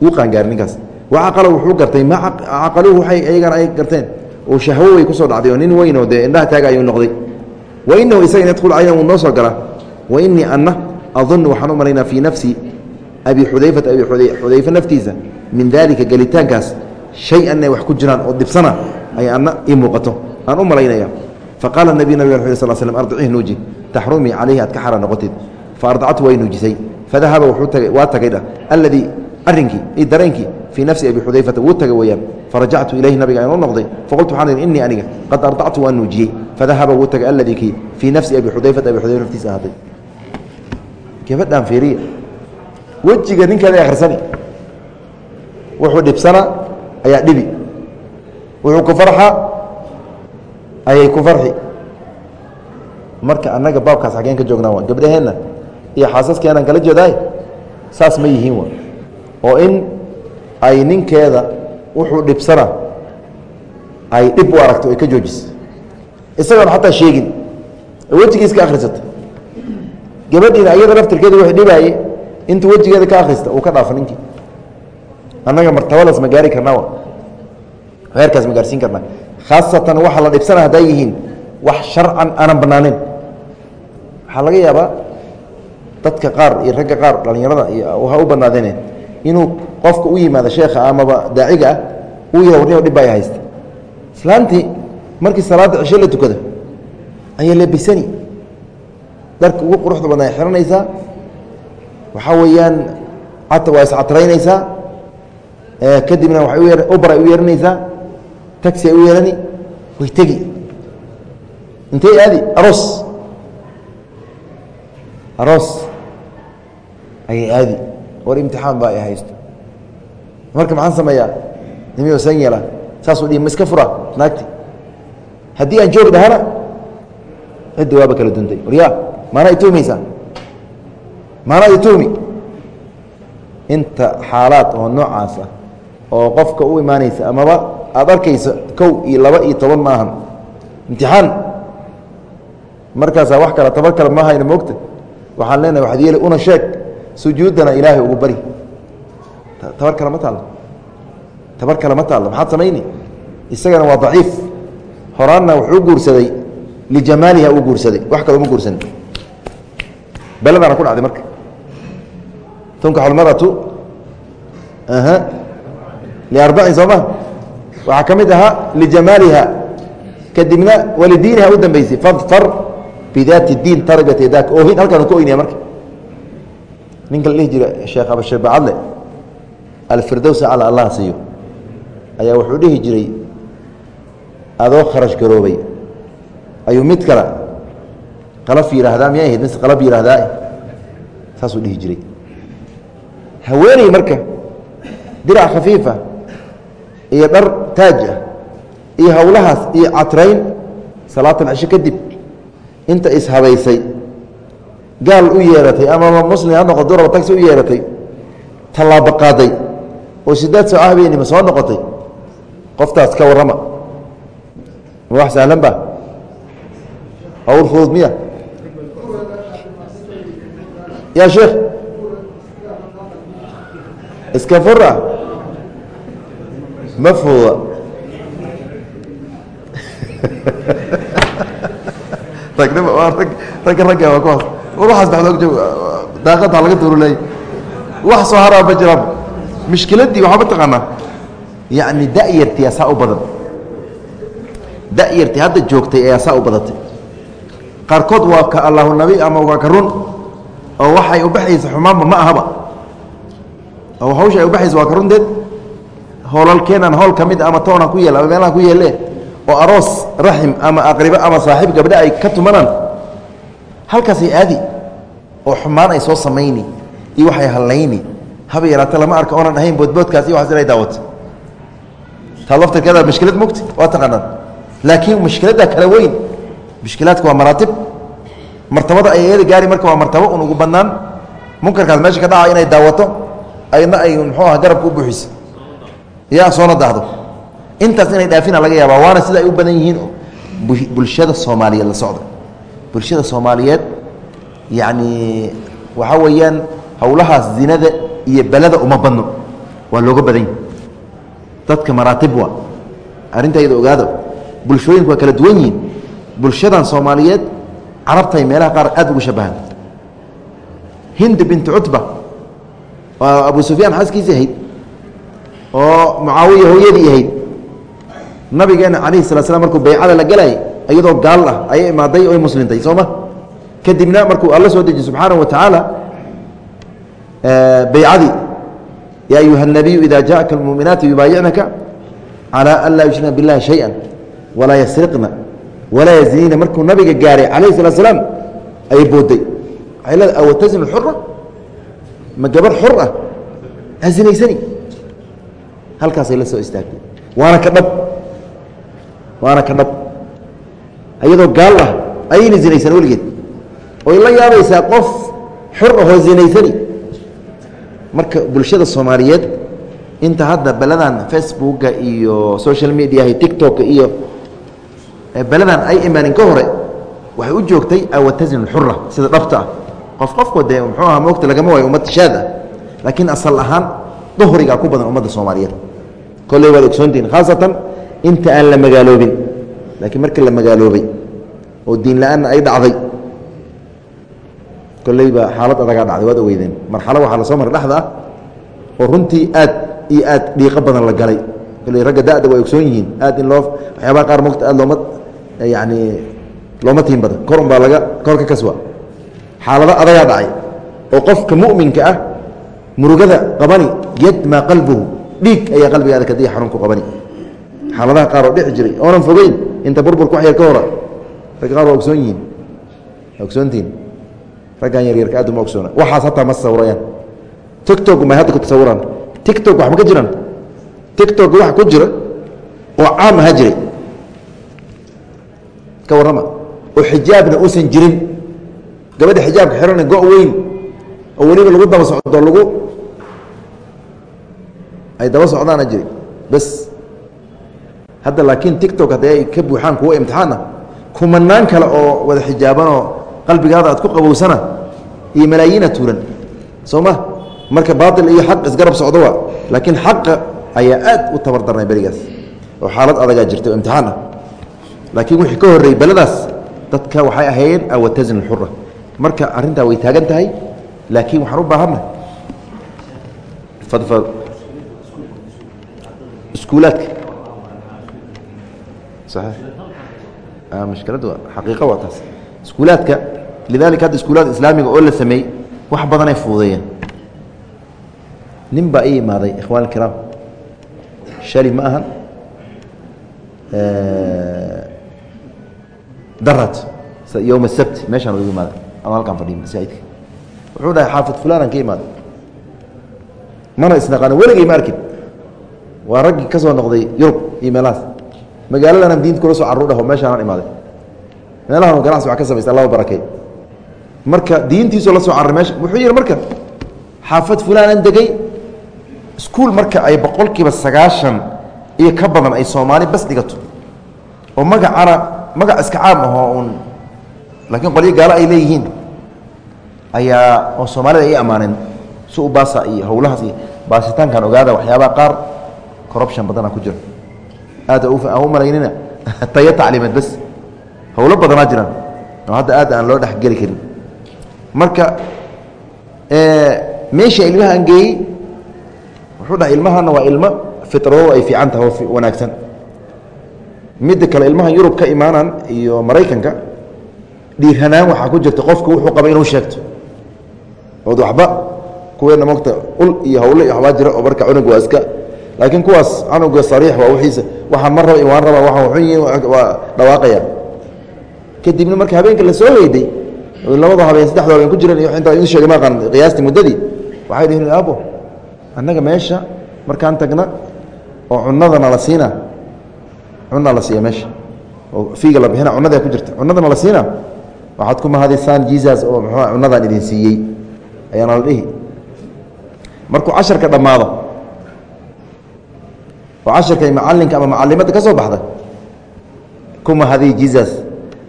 Uu qaangaaray ninkaas. Wacaqala wuxuu gartay ma caqaluhu waay ayagana ay garteen. Oo shahwo way ku soo dhacday oo nin weynoo dee indhaha taaga ayuu noqday. Wa inahu isaga yadkhul cayna wuu noo soo galaa wa inii anna adunnu waxaan u malaynaa fii nafsi abi xudayfata abi xudayfe naftiisa min daalika gelitaankaas. Shay-an inay wax ku jiraan oo dibsana ay anna ii muuqato. Aan u malaynaya faqaala nabiy nabig uu sal slm ardicih nuuji taxrumii calayhi aad ka xara noqotid fa ardactu way nuujisay fadahaba waa tagaydha alladii arrinkii iyo dareenkii fii nafsi abi xudayfata wuu taga weyaan farajactu ilayhi nabiga aan u noqday faqultu waxaan ihi innii aniga qad ardactu waan nuujiyey fadahaba wuu tagay alladii kii fii nafsi abi xudayfata abi xudayfa naftiisa ahaaday gabadhaan fiiriya wejiga ninkeeda akhrisani wuxuu dhibsana ayaa dhibi wuxuu ku farxa ayay ku farxi. Marka annaga baabkaas xaggeen ka joognaa waa gabdhaheenna iyo xaasaskeenaan kala jeedaay saas ma yihiin wa oo in ay ninkeeda wuxuu dhibsana ay dhib u aragto ay ka joojisa isagoon xataa sheegin wejigiis ka akhrisata. Gabadhiina ayada laftirkeeda wax dhibaaye intuu wejigeeda ka akhrista uu ka dhaafo ninkii. Annaga martabadaas ma gaari karnaa heerkaas ma gaarsiin karnaa khaasatan waxa la dhibsana hadday yihiin wax sharcan aanan bannaaneyn waxaa laga yaabaa dadka qaar iyo ragga qaar dhallinyarada iyo ha u bannaadeen inuu qofka u yimaado sheekha amaba daaciga ah uu yaha warnimo dhib baa haysta. Islaantii markii salaadda cisho la tukado ayay lebisani dharka ugu quruxda badna ay xihanaysaa waxaa weeyaan waa iscatraynaysaa kadibna waay ubr ay u yeeranaysaa taxi ay u yeerani way tegi. Intay aadi? Aroos. Aroos ayay aadi. War imtixaan baa ay haysto. Marka maxaan sameeyaa? Nimiyo san yeela. Saasuu dhihi ma iska fura naagti. Haddii aan joog dhahana cidda waaba kala duntay. Waryaa maanaa ituumaysaa maanaa ituumi inta xaalaad oo noocaas ah oo qofka u imaanaysa amaba aada arkaysa kow iyo laba iyo toban ma ahan imtixaan. Markaasaa wax kale tabar kale ma hayna moogta. Waxaan leenahay waxaad yeeli una sheeg sujuuddana ilaahay ugu bari. Tabar kale ma taallo. Tabar kale ma taallo. Maxaad samayni? Isagana waa daciif. Horaanna wuxuu guursaday lijamaaliha uu guursaday. Wax kale uma guursan. Beladaana ku dhacday marka. Tunkaxu lmaratu liarbacin soo ma waxaa ka mid ahaa lijamaaliha kadibna walidiiniha u dambeysay fadfar bidaati diin tarabat yadaak oohin halkaanu ka oynaya marka. Ninka la dhihi jira sheekh abashir bacadle alfirdowsa cala allah siiyo ayaa wuxuu dhihi jiray adoo kharash garoobay ayuu mid kale qalaf yidhaahdaa miyay ahayd? Mise qalab yidhaahdaa saasuu dhihi jiray. Haweeney marka dirac khafiifa iyo dhar taaj ah iyo howlahaas iyo catrayn salaatul cisho kadib inta ishabaysay gaal u yeeratay amaba muslim ha noqoto duraba tagsi u yeeratay tallaabo qaaday oo sideed soo ahbeenima soo noqotay qoftaas ka warrama. Ma wax sahlan ba? Hawl fudud miya? Ya sheekh iska fura ma fududa ragnima ragga ragga waa kuwaas waxaas dhexdoog joog daaqadha laga tuurulay wax soo haraa ma jiraan. Mushkiladdii waxaa ma taqaanaa. Yacni da'yartii asaa u badan da'yartii hadda joogtay ee asaa u badatay. Qaarkood waa ka allahu nabi ama waa ka run. Oo waxay ubaxaysa xumaanba ma ahaba. Oo hawsha ay ubaxaysa waa ka runteed hoolalkeenan howl ka mid ama toona ku yeel ama meelaha ku yeelle oo aroos raxim ama aqribo ama saaxiib gabdhe ay ka tumanaan halkaasay aadi oo xumaan ay soo samayni iyo waxay hallayni haba yaraata lama arka oonan ahayn boodboodkaas iyo waxas inay daawato taa laftarkeeda mushkilad mugti waa taqaanaan. Laakiin mushkiladda kala weyn mushkilaadka waa maraatib. Martabada ay eeda gaari marka waa martabo un ugu bannaan. Munkarkaas meesha ka dhaca inay daawato ayna ay muxuu aha garabka u buuxiso yaa soona daahdo. Intaas inay dhaafina laga yaabaa waana sida ay u badan yihiin bulshada soomaaliyeed la socda. Bulshada soomaaliyeed yacni waxaa weeyaan howlahaas zinada iyo belada uma badno. Waa looga badan yahi dadka maraatib waa. Arrintayda ogaado. Bulshooyinku waa kala duwan yihiin. Bulshadan soomaaliyeed carabtay meelaha qaar aad ugu shabahaan hind bintu cutba oo abu sufyaan xaaskiisii ahayd oo mucaawiya hooyadii ahayd. Nabigeena calayhi sala slam markuu baycada la galayay iyadoo gaal ah ayay imaaday oy muslintay sooma kadibna markuu alla soo dejiy subxaana wa tacaala baycadii yaa ayuha nabiyu ida jaaka almuuminaati yubaayicnaka calaa an laa yushrina billahi shayan walaa yasriqna walaa yaziniina markuu nabiga gaaray calayhi salaa slaam ayay booday waxay leeda awatasin xura ma gabar xur ah? Azinaysani halkaasay la soo istaagtay. Waana ka dhab. Waana ka dhab. Iyadoo gaal ah ayayna zinaysan weligeed. Oy la yaabaysaa qof xor ahoo zinaysani. Marka bulshada soomaaliyeed inta hadda beladan facebooka iyo social mediaha tictok iyo beladan ay imaanin ka hore waxay u joogtay awatazin xura sida dhabta ah. Qof qofko dee muxuu aha moogta lagama waayo ummad shaad ah. Laakiin asal ahaan duhrigaa ku badan ummadda soomaaliyeed. Kolley waad ogsoontihin khaasatan inta aan la magaaloobin. Laakiin marka la magaaloobay oo diin la'aanna ay dhacday kolleyba xaalad adagaa dhacday waad ogeydeen. Marxalo waxaa la soo dhexda ah oo runtii aad iyo aad dhiiqo badan la galay. Kolley ragga da-da way ogsoon yihiin aad in loo waxyaabaha qaar mogta aad looma yacni looma tiin badan. Kor un laga kor ka kaswa xaalado adagaa dhacay oo qofka mu'minka ah murugada qabani yadmaa qalbuhu. Dhiig ayaa qalbigaada kadiya xanuunku qabani. Xaaladaha qaar oo dhici jiray. Oonan fogeyn inta burburka wax yar ka hora. Ragga qaar waa ogsoon yihiin. Waa ogsoontihiin raggan yaryarka aad uma ogsoona. Waxaas hataa ma sawirayaan. Tictok may hadda ku tasawiraan. Tictok wax ma ka jiraan? Tictok wax ku jira oo caam ahaa jiray. Ka warrama. Oo xijaabna uusan jirin. Gabadha xijaabka xirana go' weyn oo weliba lagu daba socdo lagu ay daba socdaana jiri bes hadda laakiin tictok haddi ay ka buuxaan kuwo imtixaan ah kumanaan kale oo wada xijaabanoo qalbigaada aad ku qabowsana iyo malaayiina tuulan soo ma? Marka baail iyo xaq isgarab socdo waa. Laakiin xaqa ayaa aad u tabar darnay berigaas oo xaalad adagaa jirta oo imtixaan ah laakiin wixii ka horreeyey beladaas dadka waxay ahaayeen awatazin xura marka arrintaa way taagan tahay laakiin waxaan u baahanna iskuulaadka saxiix mushkilad waa taas iskuulaadka lidalika hadda iskuulaad islaamiga oo la sameeyey wax badanay fududeeyeen nin baa ii imaaday ikhwan alkiraam shali ma ahan darad yowma asabt meeshaan ugu imaaday ama halkaan fadhiya masaajidka wuxuu dhahay xaafid fulanan ka imaaday mana isnaqaano weligay ma arkin waa raggii ka soo noqday yurub iyo meelahaas magaaladanan diinta kula soo carruur dhaho meeshaanaan imaaday. Meelahan ganacsi wax ka samaysta allaba barakey marka diintiisoo la soo carray meesha wuxuu yidhi marka xaafad fulaanan degay iskuul marka ay boqolkiiba sagaashan iyo ka badan ay soomaali bas dhigato. Oo magacana magac iska caam ahoo uun. Laakiin qolyo gaalo ay leeyihiin ayaa oo soomaalida ay ammaaneen si u baasa iyo howlahaas iyo baasitaankan ogaada waxyaabaha qaar corruption badana ku jira. Aad aan u malaynina [laughs] tayo tacliimeed bas howlo badanaa jiraan oo hadda aad aan loo dhexgeli karin. Marka meesha ilmaha aan geeyey wuxuu dhahay ilmahana waa ilmo fitradoodu ay fiican tahay oo wanaagsan. Midda kale ilmaha yurub ka imaanaan iyo maraykanka dhiirhanaan waxaa ku jirta qofku wuxuu qaba inuu sheegto ood waxba kuweena mogta ul iyo hawle iyo waxbaa jira oo marka cunug iska. Laakiin kuwaas canuga sariix waa wiiisa waxaan ma raba waan raba waxaan xun yihiin waa dhawaaqaya. Kadibna marka habeenka la weyday labada habeen saddexda habeen ku jiran iyo intaa idin sheegay maaqan qiyaastii muddadii? Waxay dhihin aabo annaga meesha markaan tagna oo cunadana la siina cunaa la siiya meesha. Oo fiiga la bixina cunada ku jirta. Cunadana la siina waxaad ku mahadisaan jesus oo muxuu cunadaan idin siiyey ayaana la dhihi. Markuu casharka dhammaado oo casharka macalinka ama macalimadda ka soo baxda ku mahadiy jesus.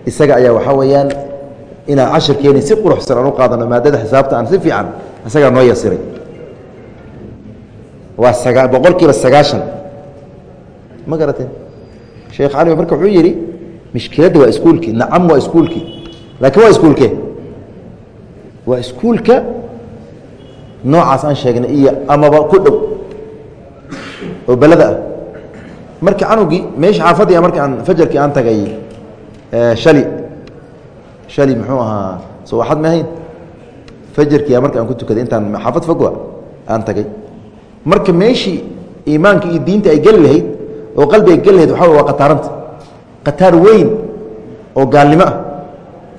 Isaga ayaa waxaa weeyaan inaan casharkeeni si quruxsan aan u qaadano maadada xisaabta aan si fiican isagaa noo yasiray. Waa boqol kiiba sagaashan. Ma garateen? Sheekh cali marka wuxuu yidhi mishkiladda waa iskuulkii nacam waa iskuulkii. Laakiin waa iskuulke waa iskuulka noocaas aan sheegnay iyo amaba ku dhow oo belada ah. Marka canugii meesha xaafadii marka aan fajarkii aan tagay shali. Shali muxuu ahaa soo waxad ma ahayn? Fajarkiia marka aan ku tukaday intaan xaafad fogwa aan tagay. Marka meeshii iimaanka iyo diinta ay geli lahayd oo qalbi ay geli lahayd waxa waa qataaranta. Qataar weyn oo gaalnimo ah.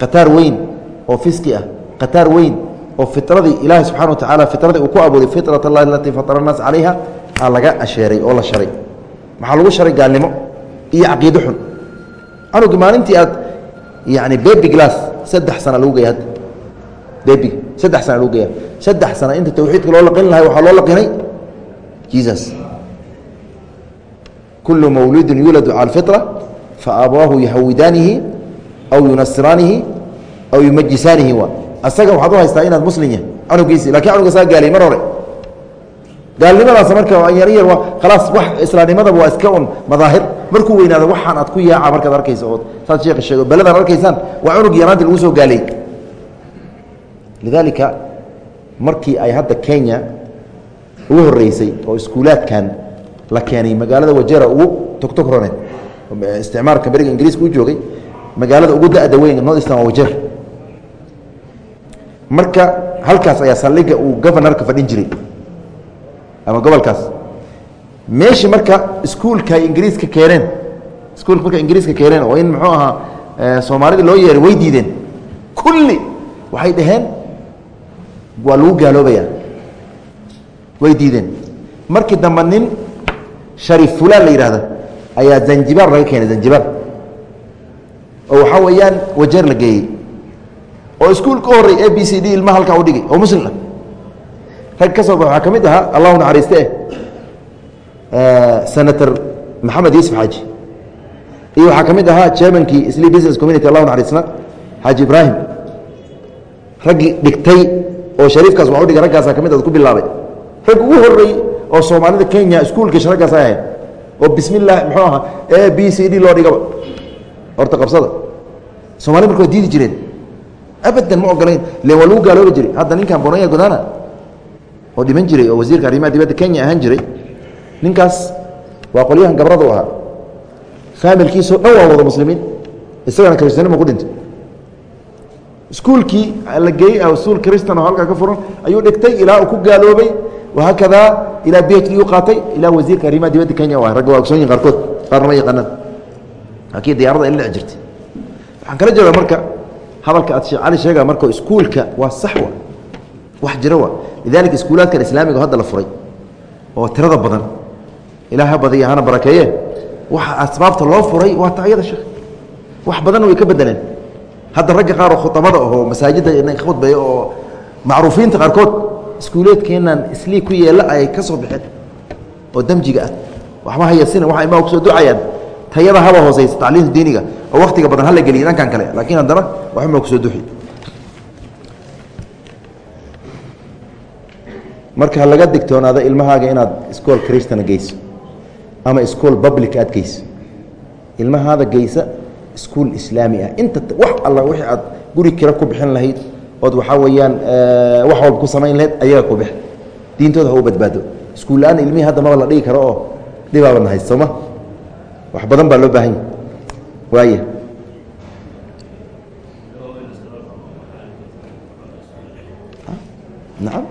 Qataar weyn oo fiski ah. Qataar weyn oo fitradii ilaahay subxana wa tacaala fitradii uu ku abooday fitrat allahi alatii fatara annaas calayha aa laga asheeray oo la sharay. Maxaa lagu sharay gaalnimo iyo caqiido xun? Canugi maalintii aad yani bebi glass saddex sana lagu geeya hadda bebiga saddex sana lagu geeya saddex sana inta tawxiidka loo laqin lahay waxaa loo laqinay jesus. Kulu mawludin yuuladu cala alfitra faabawaahu yahawidaanihi aw yunasiraanihi aw yumajisaanihi asaga waxaad u haystaa inaad muslim yahay canugiisi laakiin canuga saa gaaliyay mar hore. Gaalnimadaas marka yar yar waa khalaas wax islaamnimadaba waa iska un madaahir markuu weynaado waxaan aad ku yaaca markaad arkaysa oo saad sheekha sheego beladaan arkaysaan waa cunug yaraanti lagu soo gaaliyey lidaalika markii ay hadda kenya ugu horeysay oo iskuulaadkan la keenay magaalada wajera ugu togtogroneed isticmaalka beriga ingiriiska u joogay magaalada ugu da-da weyn northstan waa wajer marka halkaas ayaa saldhiga uu governorka fadhin jiray. Ama gobolkaas. Meeshii marka iskuulka ay ingiriiska keeneen iskuulka marka ingiriiska keeneen oo in muxuu ahaa soomaalida loo yeeray way diideen. Kulli waxay dhaheen waa lagu gaaloobaya way diideen. Markii dambe nin sharif fulaan la yidhahda ayaa zanjibaar laga keenay zanjibaar oo waxaa weeyaan wajeer la geeyey oo iskuul ka horey a b c d ilmaha halkaa u dhigay oo muslim ah. Rag ka soo ba waxaa ka mid ahaa allahu naxariiste eh senator maxamed yuusuf xaaji. Iyo waxaa ka mid ahaa chairmankii sli business community allahu naxariisna xaaji ibraahim. Raggii dhigtay oo shariifkaas waa u dhigay raggaasaa ka mid ad ku bilaabay. Rag ugu horey oo soomaalida kenya iskuulkiis raggaas ay ahayd oo bismi illah muxuu ahaa a b c d loo dhigaba. Horta qabsada. Soomaalida marka waa diidi jireen abadan ma ogolayn len waa lagu gaaloobi jiray. Hadda ninkan bonoya godana oo dhiman jiray oo wasiirka arrimaha dibadda kenya ahaan jiray. Ninkaas waa qolyahan gabradu ahaa. Faamilkiisao dhan waa wada muslimiin. Isagana kristanima ku dhintay. Iskuulkii la geeyey iskuul kristan oo halkaa ka furan ayuu dhigtay ilaa uu ku gaaloobay. Wahaakadaa ilaa b h d u qaatay ilaa wasiirka arrimaha dibadda kenya u ah ragga waa ogsoonyihin qaarkood qaarna ma yaqaanaan. Laakiin diyarada in la jirtay waxaan kala jeedaa marka hadalka aad sheekh cali sheega marka iskuulka waa sax wa wax jiro wa. Lidalika iskuulaadkan islaamiga hadda la furay oo tirada badan ilaah ha badiya hana barakeeye waxa asbaabta loo furay waa tacyada sheekh wax badanna way ka bedeleen hadda ragga qaar oo khuabada ahoo masaajidda ka khudbeeya oo macruufiinta qaarkood iskuuleedkeenan islii ku yeela ay ka soo baxeen oo damjiga ah. Waxba hayasina waa imaa ku soo ducayaan tayada haba hooseysa tacliimta diiniga oo waktiga badan hala geliya dhankan kale. Laakiin haddana waxba ku soo duxi. Marka ha laga digtoonaado ilmahaaga inaad iskool christana geyso ama iskool public aad geyso ilmahaada geysa iskuol islaami ah. Inta wax alla wixii aad guri kira ku bixin lahayd ood waxaa weeyaan wax walba ku samayn lahayd ayaga ku bix diintooda ha u badbaado. Iskuul la'aan ilmihii hadda maba la dhigi karo oo dhibaaba nahay sooma wax badan baa loo baahan yahy waaya nacam.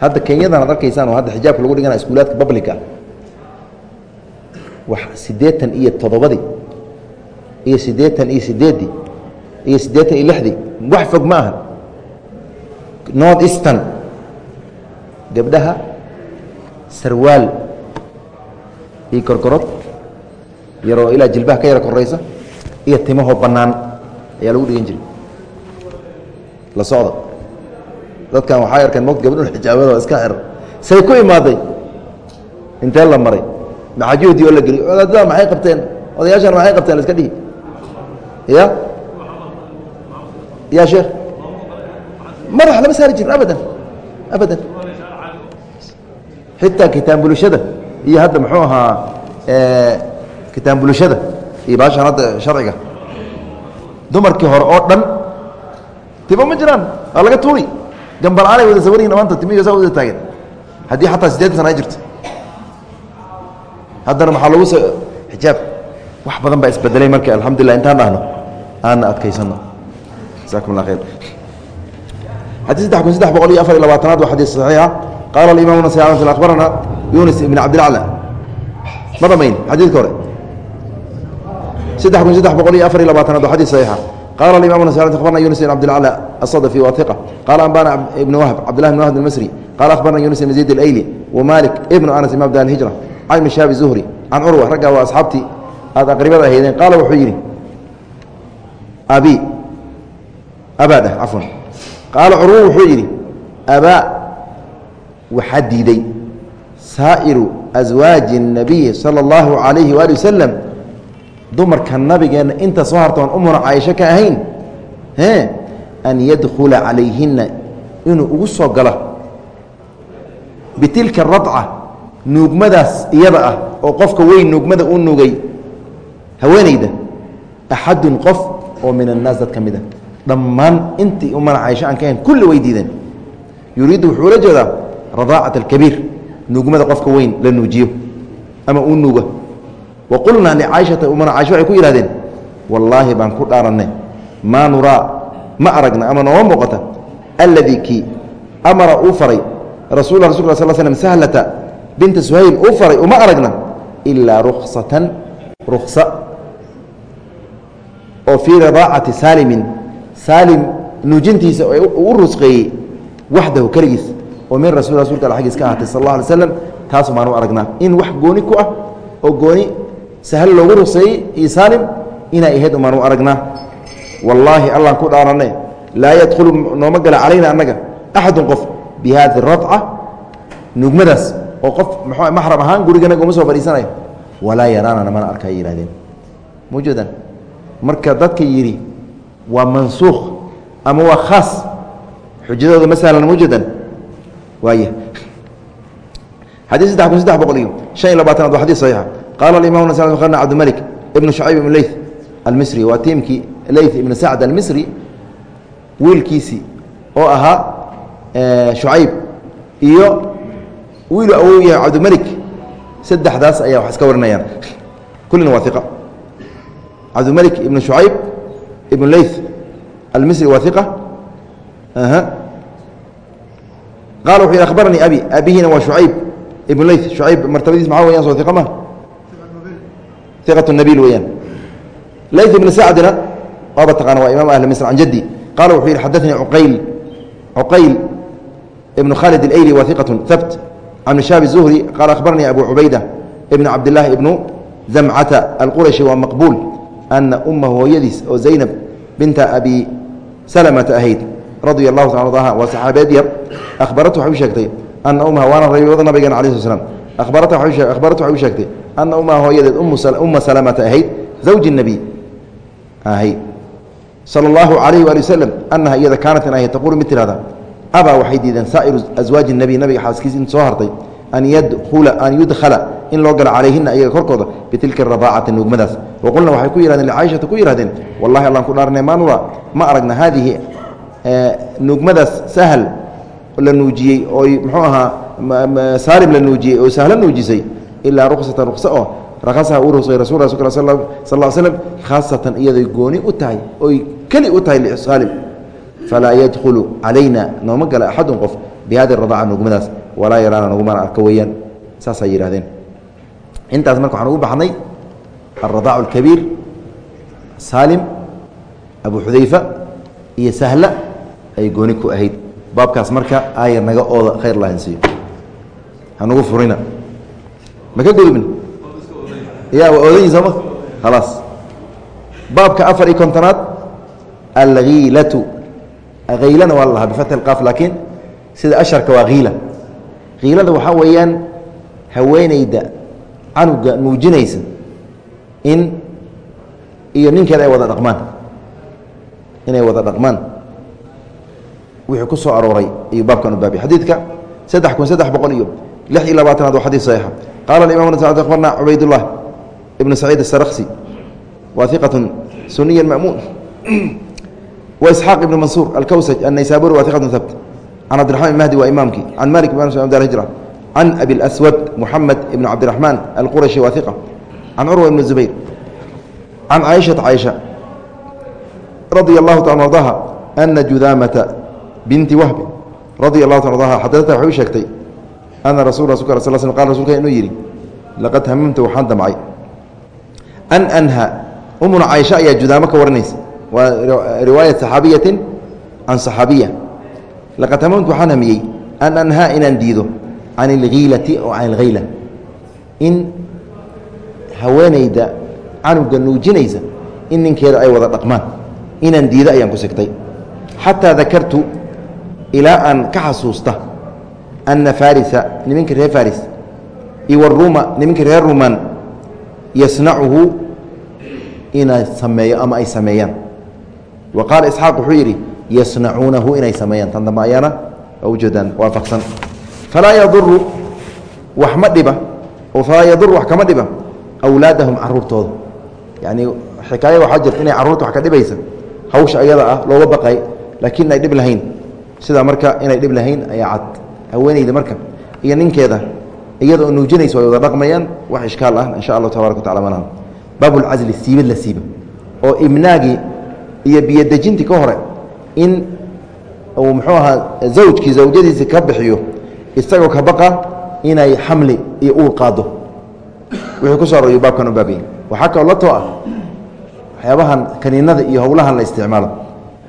Hadda kenyadan ad arkaysaan oo hadda xijaabka lagu dhigana iskuulaadka publica wax siddeetan iyo toddobadii iyo siddeetan iyo sideeddii iyo siddeetan iyo lixdii wax fog ma aha north eastern. Gabdhaha sarwaal iyo gorgorod yaroo ilaa jilbaha ka yara koraysa iyo timahoo bannaan ayaa lagu dhigan jiray. La socda. Dadkan waxay arkeen mogt gabdhun xijaabada iska xir. Say ku imaaday. Intee la maray? Macajuhdii oo la geliy odaadada maxay qabteen? Odayaashan maxay qabteen? La iska dhihi ya ya sheekh? Madax lama saari jirin abadan. Abadan. Xitaa kitaanbulashada iyo hadda muxuu ahaa kitaanbulashada iyo baashan hadda sharciga. Dumarkii hore oo dhan tiba ma jiraan? Waa laga tuuri. Gambal-aanay wada sawarihin maanta timihi saa wada taagen haddii xataa siddeetan sana ay jirto. Haddana maxaa lagu soo xijaab. Wax badan baa isbedelay marka alxamdulilah intaan dhahno aanna adkaysano. Jasakum allah khayr. Xadii saddex kun saddex boqol iyo afar iyo labaatanaad waa xadiis saxiixa qaala alimaam nasai akhbarana yunis ibn cabdilacla ma dhamayn xadiidka hore saddex kun saddex boqol iyo afar iyo labaatanaad waa xadiis saxiixa qala imam abarna yunus bn cabdilacla asadfi wa iqa qala ambana ibn wahb cabdilah bn wahb almasri qala akhbarna yunus ibn zayd alayli wamalik ibnu anas ibn abd alhijra can ibn shaabi zuhri can curwa raggaa waa asxaabtii aad aqribada ahaydeen qaala wuxuu yidhi abi abaa dheh cafwan qaala curwu wuxuu yidhi abaa waxaa diiday saa'iru aswaaji الnabiyi salى اllahu عalayhi waali wasalam dumarka nabigeenna inta soo hartoon umuna caaisho ka ahayn e an yadkhula calayhinna inuu ugu soo galo bitilka radca nuugmadaas iyada ah oo qofka weyn nuugmada u nuugay haweenayda axadun qof oo min annaas dad ka mid a dhammaan intii umana caaisho aan ka ahayn kulli way diideen. Yuriiddu wuxuu ula jeedaa radaacat alkabiir nuugmada qofka weyn la nuujiyo ama uu nuuga waqulnaa licaaishata umana caisho waxay ku yidhahdeen wallaahi baan ku dhaaranne maa nuraa ma aragna ama nooma muuqata alladii kii amara uu faray rasul rasulka sal slm sahlata binta suhayl uu faray uma aragna ilaa ruksatan ruksa oo fii ridaacati saalimin saalim nuujintiisa u rusqeeyey waxdahu keligiis oo min rasul rasulka al aggiis ka ahaatay sal alla alay slam taasu maan u aragnaa in wax gooni ku ah oo gooni sahal loogu ruseeyey iyo saalim inay ahayd umaan u aragnaa. Wallaahi allaan ku dhaaranne laa yadkhulu nooma gala calayna annaga axadun qof bi radca nuugmadaas oo qof maxram ahaan guriganaga uma soo fadhiisanayo. Walaa yaraanana mana arkay yihahdeen maujeedan marka dadka yidhi waa mansuukh ama waa khaas? Xujadooda ma sahlan waaya xadii saddex kun saddex boqol iyo shan iyo labaatanaad waa xadis saxiixa qala imam cabdimalik ibn shacayb ibn leyth almisri waa tiimkii leyth ibn sacd almisri wiilkiisii oo ahaa shucayb iyo wiilu awow yahay cabdimalik saddexdaas ayaa wax iska warinayaan kullina waa iqa cabdimalik ibn shucayb ibn leyth almisri waa iqa qala wuxuu yhi akhbaranii abi aabihina waa shucayb ibn leyth shucayb martabadiis maxaa weyan soo iqa ma iqatnabiil weyaan lay bn sacdina waaba taqana waa imaam ahli misr can jaddi qaala wuxuu yidhi xadanii uqayl cuqayl ibnu khaalid اleyli wa iqat habt can ishaab zuhri qaala akhbaranii abu cubayda ibn cabdilaahi ibnu zamcata alqurashi waa maqbuul ana ummahu hooyadiis oo zaynab binta abi salamata ahayd radia allahu ta waa saxaabeed yar ahbaratu waxay u sheegtay ana ummaha waana rabiibada nabigeena ala sl slam abaratu waxay u sheegtay ana umaha hooyadeed uma salamata ahayd zawji nebiy ahayd sala allahu calayhi waali wasalam annaha iyada kaanat in ahayd taquulu mid tirahda abaa waxay diideen saa'iru aswaaji nebiy nabiga xaaskiis in soo hartay an yadula an yudkhala in loo galo calayhina iyaga korkooda bitilka radaacati nuugmadaas waqulna waxay ku yihahdeen licaishata ku yihahdeen wallahi allaan ku dhaarnay maanura ma aragna haadihi nuugmadaas sahal la nuujiyey oy muxuu ahaa saalim la nuujiyey oo sahlo nuujisay ilaa ruksatan rukso oo rakasaha uu rusay rasul rasulka sal l slm khaasatan iyaday gooni u tahay oy keli u tahay lisaalim falaa yadkhulu calayna nooma gala axadun qof bi hadi radaca nuugmadaas walaa yaraana nagumana arka weeyaan. Saasay yidhahdeen intaas marka waxaan ugu baxnay alradaac alkabiir saalim abu xudayfa iyo sahla ay gooni ku ahayd. Baabkaas marka aayar naga ooda khayr lahansiiyo hanugu furina. Ma ka gudubin? Ya waa oodayi sooma khalaas. Baabka afar iyo kontonaad alhiilatu haylana waa la lahaa bifatxi اlqaaf laakiin sida asharka waa hiila hiilada waxaa weeyaan haweeneyda canuga nuujinaysa in iyo ninkeeda ay wada dhaqmaan. Inay wada dhaqmaan. Wixii ku soo arooray ayuu baabkan u baabiy xadiidka saddex kun saddex boqol iyo lix iyo labaatanaad waa xadiid saxiixa qaala alimam abarna cubaydullah ibnu saciid asarksi wa iqatun suniya mamuun wa isxaaq ibnu mansuur alkawsaj annaysaburi wa iqatun habt can cabdiraxman mahdi waa imaamkii can malik bn hijra can abi اlaswad muxamed ibn cabdiraxmaan alqurashi wa iqa can curwa ibn zubayr can caaishata caaisha radia allahu taala ardaha ana judaamata binti wahbi radia allahu ta ardaha xadata waxay u sheegtay ana rasul rasulka sal sl qal rasulka inuu yidhi laqad hamamtu waxaan damcay an anha umuna caaisha ayaa judaamo ka waranaysa waa riwaayat saxaabiyatin can saxaabiya laqad hamamtu waxaan hamiyey an anhaa inaan diido can ilhiilati oo can ilhayla in haweenayda canuga nuujinaysa in ninkeeda ay wada dhaqmaan inaan diido ayaan ku sigtay xataa dakartu ilaa aan ka xasuusta anna farisa niminka reer faris iyo waruuma niminka reer rumaan yasnacuhu inay sameeyo ama ay sameeyaan wa qaala isxaaq wuxuu yidhi yasnacuunahu inay sameeyaan tan dambe ayaana ujeedaan waafaqsan falaa yaduru wax ma dhiba falaa yaduru wax kama dhiba awlaadahum caruurtooda yacni xikaayo waxaa jirta inay carruurta wax ka dhibaysa hawsha ayada ah looga baqay laakiin inay dhib lahayn sidaa marka inay dhib lahayn ayaa cad haweeneyda marka iyo ninkeeda iyada oo nuujinaysa way wada dhaqmayaan wax ishkaal ah insha allahu tabarak wa tacala malaha baabulcasli siibad la siiba oo imnaagii iyo biyodejintii ka hore in uu muxuu ahaa zawjkii zawjadiisi ka bixiyo isagoo ka baqa inay xamli iyo uur qaado wixii ku so arooryo baabkan u baabiyey waxaa kaloo la too ah waxyaabahan kaniinada iyo howlahan la isticmaalo.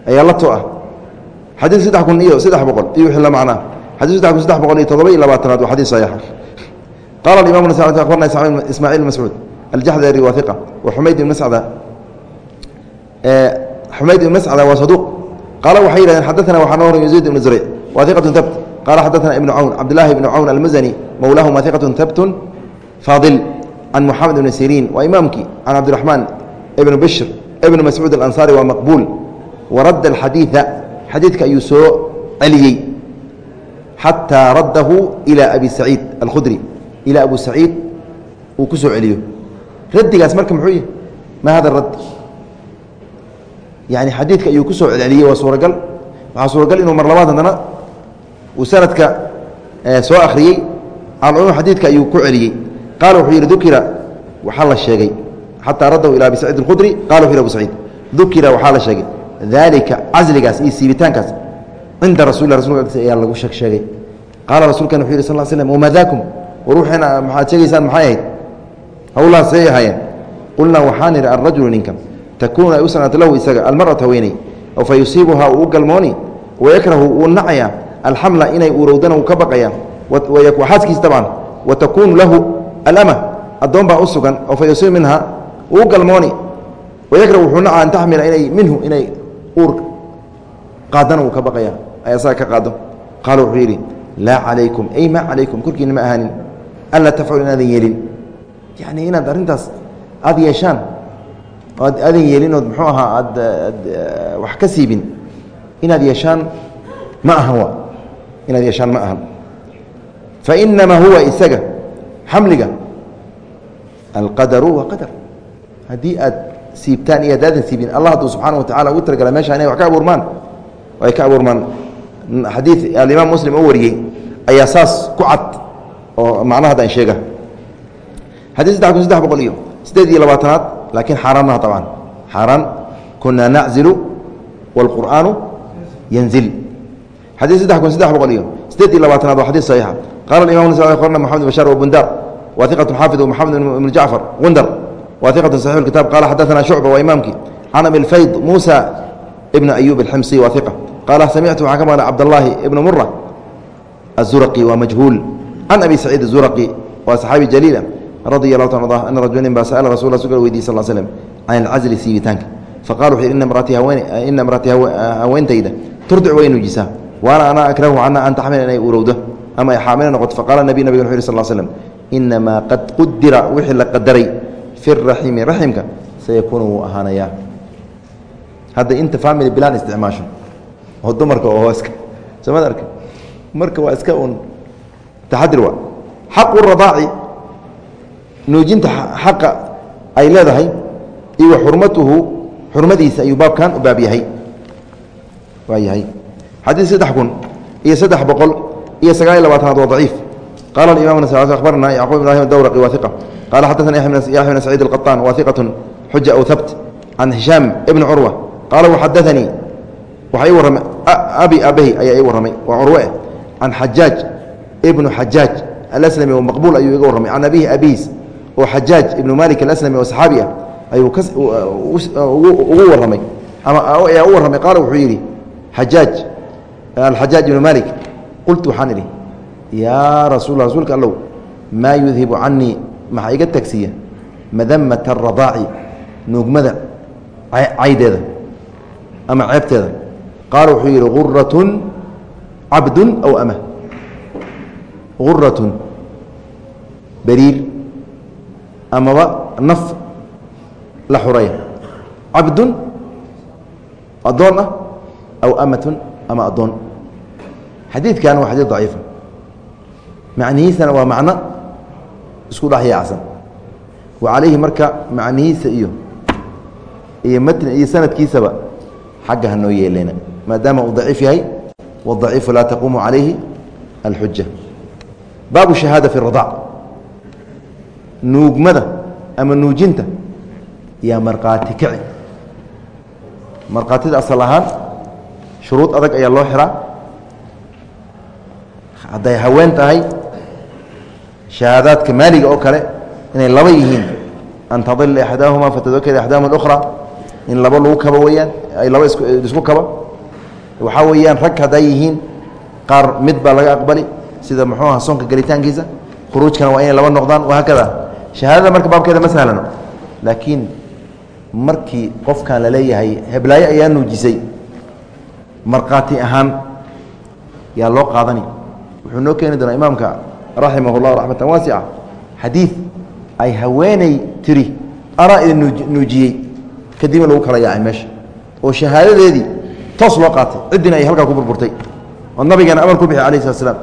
Ayaa la too ah. Xadiid saddex kun iyo saddex boqol iyo wixii la macnaa xadid saddex kun saddex boqol iyo toddoba iyo labaatanaad waa xadiid saxiixa qaala alimam abarna ismaaciil mascuud aljaxdari waa iqa wa xumayd ibn mascda xumayd ibn mascda waa saduuq qaala waxay yihahdeen xadaana waxaa noo horay zayd ibn zurayc waa iqatun tabt qaala xadaana ibnu cawn cabdillaahi ibnu cawn almazani mowlaahuma iqatun tabtun faadil can muxamed ibn siriin waa imaamkii can cabdiraxmaan ibn bishr ibn mascuud alansaari waa maqbuul waradda alxadiida xadiidka ayuu soo celiyey xataa raddahu ilaa abi saciid alkhudri ilaa abu saciid uu ku soo celiyo. Raddigaas marka muxuu yihi ma hada radd yani xadiidka ayuu ku soo celceliyey waa suuragal. Waxaa suuragal inuu mar labaad haddana uu sanadka soo akhriyey. Alcumuum xadiidka ayuu ku celiyey. Qaala wuxuu yidhi dukira waxaa la sheegay. Xataa raddahu ilaa abi saciid alkhudri qala wuxu yhi abu saciid dukira waxaa la sheegay. Daalika casligaas iyo siibitaankaas cinda rasul rasulka agtiisa ayaa lagu sheeg sheegay qaala rasuulkan wuxuu yih sal l slm wamaa daakum waruuxeena maxaad sheegaysaan maxay ahayd howlahaas say ahaayeen qulnaa waxaan idhi alrajulu ninkan takuunu ay u lahu isaga almaratu haweeney oo fa yusiibuhaa uu u galmooni wayakrahu uu nacaya alxamla inay urowdana uu ka baqaya xaaskiis dabcan wa takuunu lahu alama addoon baa u sugan oo fa yusiibu minha uu galmooni wayakrahu wuxuu nacaa an taxmila inay minhu inay uur qaadana wuu ka baqaya asaga ka qaado. Qaala wuxuu yidhi laa calaykum ay maa calaykum korkiina ma ahaanin. Anlaa tafcalu inaadan yeelin. Yani inaad arrintaas aada yeeshaan oad aadan yeelin ood muxuu ahaa aad ad wax ka siibin inaad yeeshaan ma ahan wa inaad yeeshaan ma ahan. Fa huwa isaga xamliga alqadaru waa qadar. Haddii aad siibtaan iyo haddaadan siibin allah hadduu subxaana wa tacala ugu talagala meesha inay wax ka abuurmaan ay ka abuurmaan xadiid alimaam muslim oo wariyey ayaa saas ku cad oo macnaha haddaan sheega xadii saddex kun saddex boqol iyo siddeed iyo labaatanaad laakiin xaaraan abcan xaaraan kunaa naczilu wاlqur'aanu yanzil. Xadii saddex kun saddex boqol iyo siddeed iyo labaatanaad waa xadis saxiixa. Qala imam abarna maxamed bashar wabundar wa iqatu xaafid maxamed ibn jacfar gundar wa iqatu saxix kitab qala xadaثana shucba waa imaamkii can abilfayd muusa ibn ayub alximsi wa iqa qaala samictu waxaa ka maqlay cabdallaahi ibnu mura azuraqi waa majhuul can abi saciid azuraqi waa saxaabi jaliila radia allahu ta ada ana rajulan baa sa'ala rasul rasulka weydiy sal slm can alcazli siibitaanka faqala wuxu yhi ina imraatii haweentayda turdic way nuujisaa waana anaa akrahu cana an taxmila inay urowdo ama ay xaamilo noqoto faqala nabi nabig wuxu yhi sal slm inamaa qad qudira wixii la qadaray fi raximi raximka sayakuunu wuu ahaanayaa hadda inta family bilan isticmaasho oo dumarka oo hooska soomad arka marka waa iska un taxadir waa xaqu radaaci nuujinta xaqa ay leedahay iyo xurmatuhu xurmadiisa ayuu baabkan u baab yahay waa yahay xadiid saddex kun iyo saddex boqol iyo sagaal iyo labaatanaad waa daciif qala imam abarna yacquub ibrahim dawraqi waa iqa qala xadaثana yaxya bn saciid اlqaطan waa iqaة xuja aw habt can hishaam ibn curwa qaala waxadaanii waxaa ii warramay abi abahi ayaa ii warramay waa curwe can xajaaj ibnu xajaaj alaslami oo maqbuul ayuu iga warramay. Can abihi abihiis oo xajaaj ibnu malik alaslami oo saxaabi ah ayuu ugu warramay. Ama ayaa u warramay. Qaala wuxuu yidhi xajaaj alxajaaj ibnu malik qultu waxaan idhi yaa rasuul rasuulka allow maa yudhibu canii maxaa iga tagsiya? Madamata aradaaci nuugmada caydeeda ama ceebteeda qaala wuxuu yidhi guratun cabdun aw ama guratun beriir amaba naf la xuraya cabdun addoon ah aw amatun ama addoon xadiidkan waa xadiid daciifa macnihiisana waa macno isku dhex yaacsan wa calayhi marka macnihiisa iyo iyo matn iyo sanadkiisaba xagga hanoo yeelena maadaama uu daciif yahay wاdaciifu laa taquumu calayhi alxuja baabu shahaada fi radaac nuugmada ama nuujinta yaa markhaati kici markhaatida asal ahaan shuruud adag ayaa loo xiraa hadday haween tahay shahaadaadka maaliga oo kale inay laba yihiin an tadila axdaahuma fatadakara axdaahuma اlأkhra in laba lagu kaba weyaan ay laba isku kaba waxaa weeyaan rag hadday yihiin qaar mid baa laga aqbali sida muxuu aha soonka gelitaankiisa. Khuruujkana waa inay laba noqdaan wahaakada shahaadada marka baabkeeda ma sahlano laakiin markii qofkan la leeyahay heblaayo ayaa nuujisay. Markhaati ahaan yaa loo qaadani. Wuxuu noo keeni doonaa imaamka raximah اllah raxmatan waasica xadiid ay haweeney tiri idin nuujiyey. Kadibna lagu kala yaacay meesha. Oo shahaadadeedii toos loo qaatay. Ciddina ay halkaa ku burburtay. Oo nabigeena amar ku bixi alayh slat slam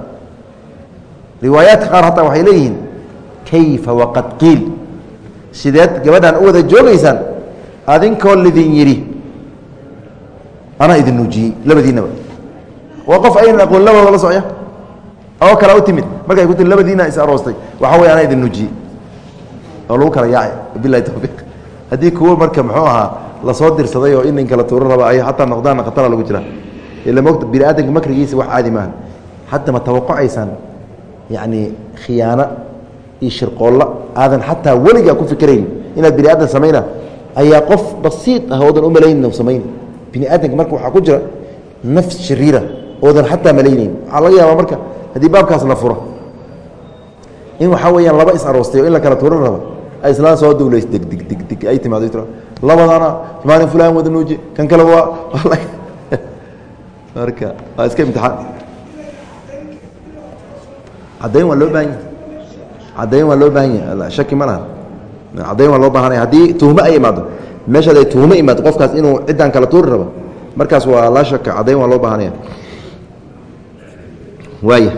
riwaayaadka qaar hataa waxay leeyihiin kayfa waqad qiil? Sideed gabadhan u wada joogaysaan adinkoo lidin yidhi. Anaa idin nuujiyey labadiinaba. Waa qof aynan aqoon labadooda la socya. Oo kala u timid. Markay ku tii labadiina is aroostay. Waxaa wey anaa idin nuujiyey. Oo lagu kala yaacay bilahi towfiiq haddii kuwo marka muxuu ahaa la soo dirsaday oo inin kala tuuro raba ay hataa noqdaanna khatara lagu jira. Ila mogta bini aadamka makrigiisa wax caadi maaha hadda ma tawaqucaysaan yacni khiyaano iyo shirqoolla aadan xataa weligaa ku fikerayn inaad bini aadam samayna ayaa qof basiid ah oodan u malaynin samayn. Bini aadamka marka waxaa ku jira nafs shariira oodan xataa malayneyn waxaa laga yaabaa marka haddii baabkaas la furo in waxaa weyaan laba is aroostay oo in la kala tuuro raba islaan soo duulays deg dig dig dig ay timaado labadana maalin fulaan wada nuuji kan kale waa [laughs] marka waa iska imtixaan. Caddayn waa loo baahan yahay. Caddayn waa loo baahan yahay. Shaki ma laha. Caddayn waa loo baahanaya haddii tuhmo ay imaado meeshaad ay tuhmo imaado qofkaas inuu ciddaan kala tuuri rabo markaas waa laa shaka caddayn waa loo baahanaya waaya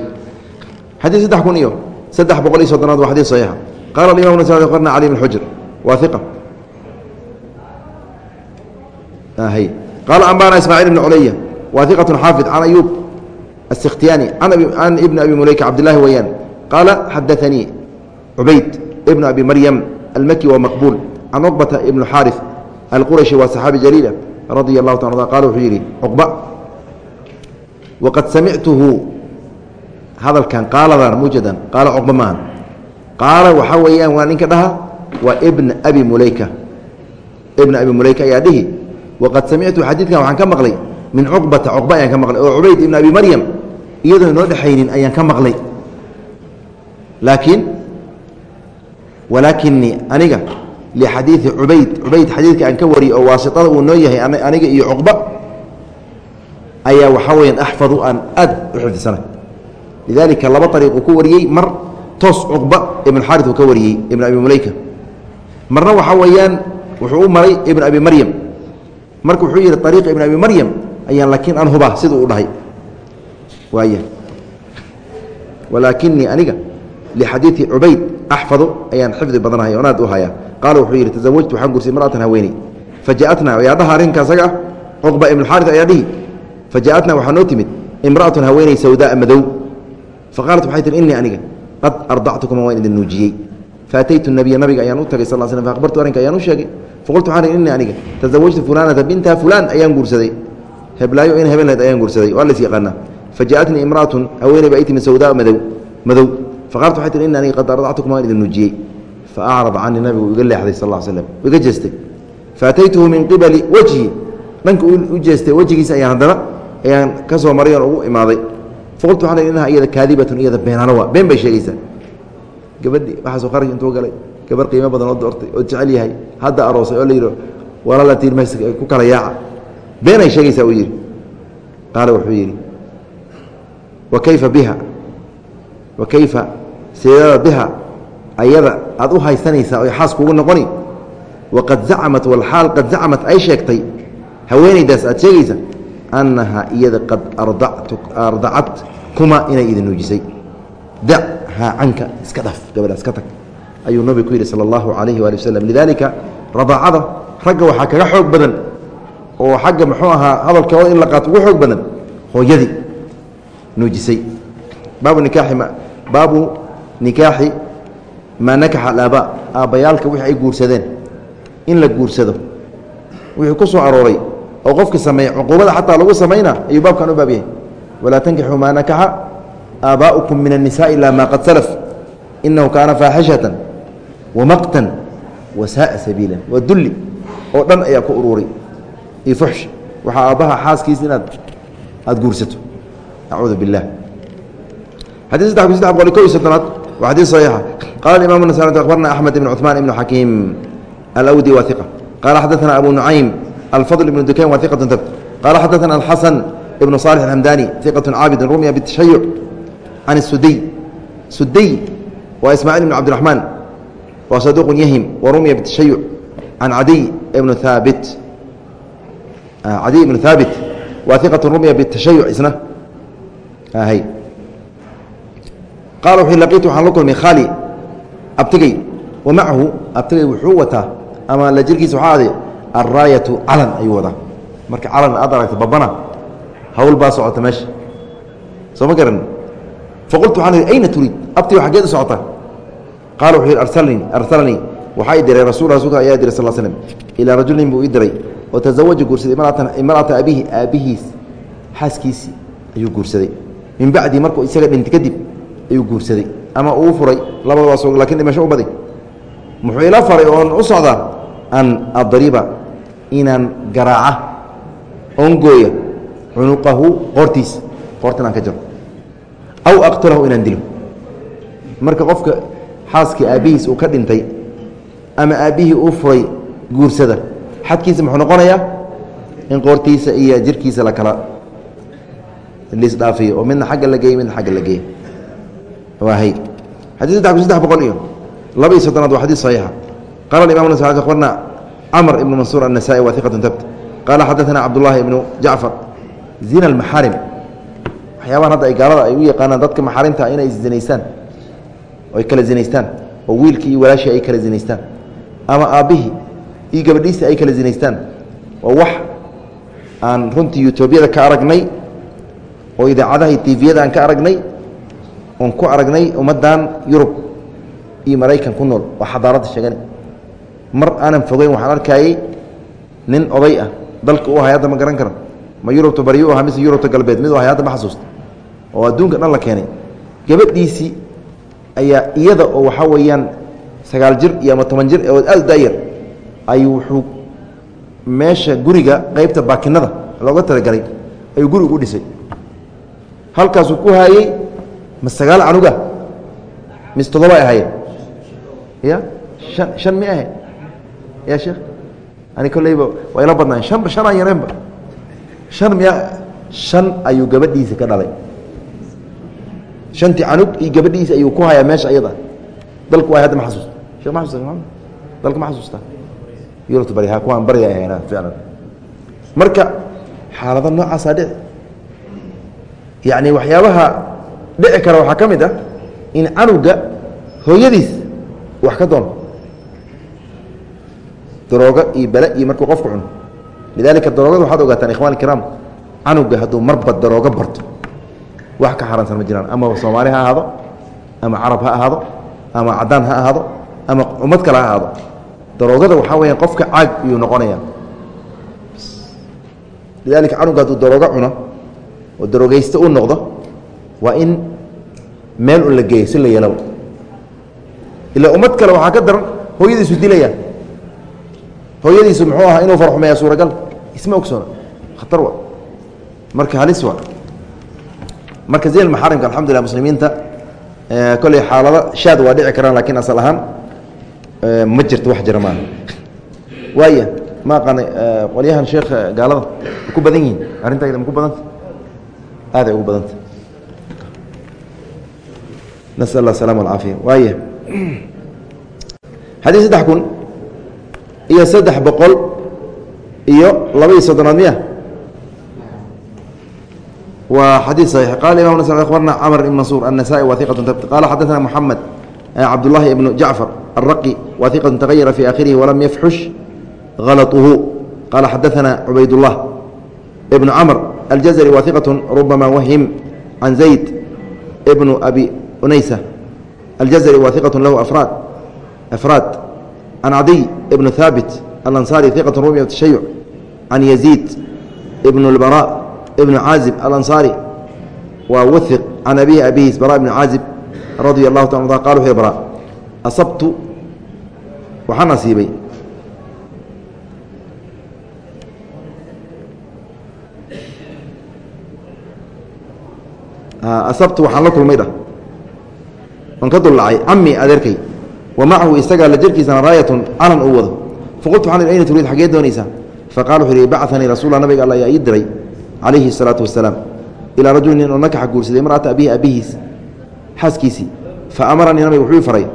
xadii saddex kun iyo saddex boqol iyo soddonaad waa xadii saxiixa qala imam na ali bn xujr waa iq qaala ambana ismaaciil ibn culaya wa iqatu xaafid can ayuub asikhtiyani can ibni abi muleyka cabdilahi weyaan qaala xadaanii cubayd ibn abi maryam almaki wa maqbuul can cuqbata ibn xaari alqurashi waa saxaabi jaliila radia اlahu ta qala wuxuu yidhi cuqba waqad samictuhu hadalkan qaaladan mujadan qaala cuqba maaha qaala waxaa weeyaan waa ninka dhaha waa ibna abi mulayka. Ibna abi mulayka ayaa dhihi waqad samictu xadiidkan waxaan ka maqlay min cuqbata cuqba ayaan ka maqlay oo cubayd ibn abi maryam iyadoo inoo dhexaynin ayaan ka maqlay. Laakiin walaakinii aniga lixadiidi cubayd cubayd xadiidka aan ka wariyey oo waasitada uu noo yahay aniga iyo cuqba ayaa waxaa weyaan axfadu aan aad u xifdisanay lidalika laba ariiq uu ku wariyey mar toos cuqba ibn xaari uu ka wariyey ibn abi mulayka. Marna waxaa weeyaan wuxuu u maray ibn abi maryam. Marka wuxuu yihi ariiqa ibn abi maryam ayaan laakiin an huba sida uu dhahay. Waaya walaakinii aniga lixadiidi cubayd axfadu ayaan xifdi badanahay onaad u haya qaala wuxuu yidhi tasawajtu waxaan gursay maratan haweeney. Fajaatna ayaa dhaha arrinka asaga ah cuqba ibn xaari ayaa dhihi fajaatna waxaa noo timid imraatun haweeney sawdaa madow. Faqaalat waxay tihi innii aniga qad ardactukuma waan idin nuujiyey faataytu nabiya nabiga ayaan u tagay sal sl faaqbartu arrinka ayaan u sheegay. Faqultu waxaan ihi innii aniga tasawajtu fulaanata binta fulaan ayaan guursaday. Heblaayo in hebben lahayd ayaan guursaday waa las yaqaanaa. Fajaatnii imraatun haweeney baa ii timid sawdaa madow madow. Faqaalat waxay tihi innii aniga qad ardactukuma waan idin nuujiyey faacrada canii nabigu iga leexday sal slam iga jeestay. Faataytuhu min qibali wejhi dhanka u jeestay wejigiisa ayaan haddana ayaan ka soo maray oon ugu imaaday faqultu waxaan inaha iyada kaadibatun iyada beenaano been bay sheegaysaa gabadhi waxaasoo kharaj intuu galay gabar qiimo badan oo doortay oo jecel yahay hadda aroosay oo la yidhi walaala tiirmays ku kala yaaca beenay sheegaysaa uu yidhi qaala wuxuu yidhi wa kayfa biha wa kayfa seedada biha ayada aad u haysanaysaa oy xaas kugu noqoni waqad zacamat walxaal qad zacamat ay sheegtay haweenaydaas aad sheegaysa annahaa iyada qad ardacat kuma inay idin nuujisay. Dahaa canka iska dhaf gabadha iska tag. Ayuu nabigu ku yidhi sala allahu calayhi waali wasalam lidaalika radaacada ragga waxaa kaga xoog badan oo xagga muxuu ahaa hadalkooda in la qaato ugu xoog badan hooyadii nuujisay. Baabu nikaaxi baabu nikaaxi maa nakaxa alaabaa aabbayaalka wixii ay guursadeen. In la guursado wixii ku soo arooray oo qofka sameeya cuquubada xataa lagu samayna ayuu baabkan u baab yahay walaa tankixuu maa nakaxa aabaa'ukum min الnisaءi ilaa maa qad salaf inahu kaana faaxishatan wamaqtan wasaaa sabiila waa dulli oo dhan ayaa ku uruuray iyo fuxsh waxaa aabbaha xaaskiisa inaad aada guursato acuudu biاllah xadii saddex kun saddex boqol iyo ko iyo soddonaad waa xadii صaxiixa qala imam nas abarna axmed ibn cuثmaan ibn xakiim alawdi waa iqa qala xadaثna abu nucaym الفضل بن دكين وثقة ثبت قال حدثنا الحسن بن صالح الحمداني ثقة عابد رمي بالتشيع عن السدي سدي وإسماعيل بن عبد الرحمن وصدوق يهم ورمي بالتشيع عن عدي بن ثابت آه عدي بن ثابت وثقة رمي بالتشيع إسنه آه هي قال وحين لقيت وحن لكم من خالي أبتقي ومعه أبتقي وحوته أما لجركي سحادي alraayatu calan ayuu wadaa marka calan aad aragta babana hawl baa socota meesha soo ma garan faqultu waxaan ihi ayna turiid abti xaggeed u socota qaala wuxuu yidhi arsalanii arsalanii waxaa i diray rasul rasulka ayaa diray sal slm ilaa rajulin buu ii diray oo tazawaja guursaday imra'ata abihi aabbihiis xaaskiisii ayuu guursaday min bacdi markuu isaga dhintay kadib ayuu guursaday ama uu furay labada waa soo laakiin dhimasho u baday muxuu ila faray oon u socdaa an adriba inaan garaaca oon gooya cunuqahu qoortiisa qoorta inaan ka jaro. Aw aqtulahu inaan dilo. Marka qofka xaaskii aabbihiis uu ka dhintay ama aabbihii uu furay guursada xadkiisa muxuu noqonayaa? In qoortiisa iyo jirkiisa la kala lisdhaafiyo oo midna agga la geey midna agga la geey wahay xadii saddex kun saddex boqol iyo laba iyo soddonaad waa xadii saxiixa. Qala imam abarna camr ibnu mansuur النasائي wa iqat tabt qaala xadaثana cabdullahi ibnu jacfar zina اmaxaarim waxyaabahan hadda ay gaalada ay u yaqaanaan dadka maxaarimta inay zinaystaan oo ay kala zinaystaan oo wiilkii iyo walaashii ay kala zinaystaan ama aabbihii iyo gabadhiisii ay kala zinaystaan oo wax aan runtii yutuubyada ka aragnay oo idaacadaha iyo tiviyada aan ka aragnay oon ku aragnay ummaddan yurub iyo maraykan ku nool oo xadaaradda sheegana mar aanan fogeyn waxaan arkayey nin oday ah dalka u ahay hadda ma garan kara ma yurubta baryu u ahaa mise yurubta galbeed? Mid u ahay hadda ma xasuusta oo adduunka dhan la keenay. Gabadhiisii ayaa iyada oo waxaa weeyaan sagaal jir iyo ama toban jir oo aad daayar ayuu wuxuu meesha guriga qeybta baakinada looga talagalay ayuu guri ugu dhisay. Halkaasuu ku haayey ma sagaal canuga mise toddoba ay ahaayeen. Ya an shan mi ahayd ya sheekh ani kolleyba waa ila badnaayen shanba shan aan yareenba shan miya shan ayuu gabadhiisa ka dhalay. Shantii canug iyo gabadhiisa ayuu ku hayaa meesha ayada dalku ay hadda ma xasuusta. Shekh ma xasuusta dalka ma xasuusta? Yurubta bari ha kuwaan bariga ay ahayn ficlan marka xaalado noocaasaa dhici. Yacni waxyaabaha dhici kara waxaa ka mid ah in canuga hooyadiis wax ka doono daroogo iyo bale iyo markuu qofku cuno. Lidaalika daroogada waxaad ogaataan ikhwan ikiraam canuga hadduu marba daroogo barto. Wax ka xaransan ma jiraan. Ama soomaali ha ahaado ama carab ha ahaado ama cadaan ha ahaado ama ummad kale ha ahaado. Daroogada waxaa weyaan qofka caag iyuu noqonaya lidaalika canuga hadduu daroogo cuno oo daroogeyste u noqdo waa in meel un la geeyo si la yeelaba ila ummad kale waxaa ka daran hooyadiisu dilaya hooyadiisu muxuu ahaa inuu farxumeeya suuragal. Isma ogsoona khatar wa. Marka halis wa. Marka zayn maxaarimka alxamdulillah muslimiinta kolley xaalado shaad waa dhici karaan lakiin asal ahaan ma jirto wax jira maaha waaya ma aqaanay qolyahan sheekh gaalada ma ku badan yihiin arrintayda ma ku badanta? Aaday ugu badanta. Nasal allah asalama alcaafiya waaya [clears throat] xadiis saddex kun iyo saddex boqol iyo laba iyo soddonaad miya waa xadiis صaxiix qala imam nas abarna camr ibn mansuur النasائي wa iqaة tabt qala xadaثna moxamed cabdullahi ibnu jacfar الraqi wa iqaة tagayara fi akhirihi walam yafxush غalطhu qala xadaثna cubaydالlah ibn cmr aljazri wa iqaة rubama wahim can zayd ibnu abi unaysa aljazri wa iqaة lahu afraad afraad can cadiy ibn haabit alansaari iqat rumi tashayuc can yaziid ibn اlbara ibn caazib alansaari waa waiq can abihi abihiis bara ibn caazib radia اlahu ta qal wuxuu bara asabtu waxaa nasiibay asabtu waxaan la kulmay dhah aan ka dullacay cami adeerkay wamacahu isaga la jirkiisana raayatun calan uu wado. Faqultu waxaan ayna turiid xaggee doonaysaa? Faqala wuxuu yihi bacanii rasulla nabiga alla ayaa ii diray calayhi salaatu wasalaam ilaa rajuli nin oo nakaxa imra'ata abihi abihiis xaaskiisii. Fa amaranii nabiga wuxuu faray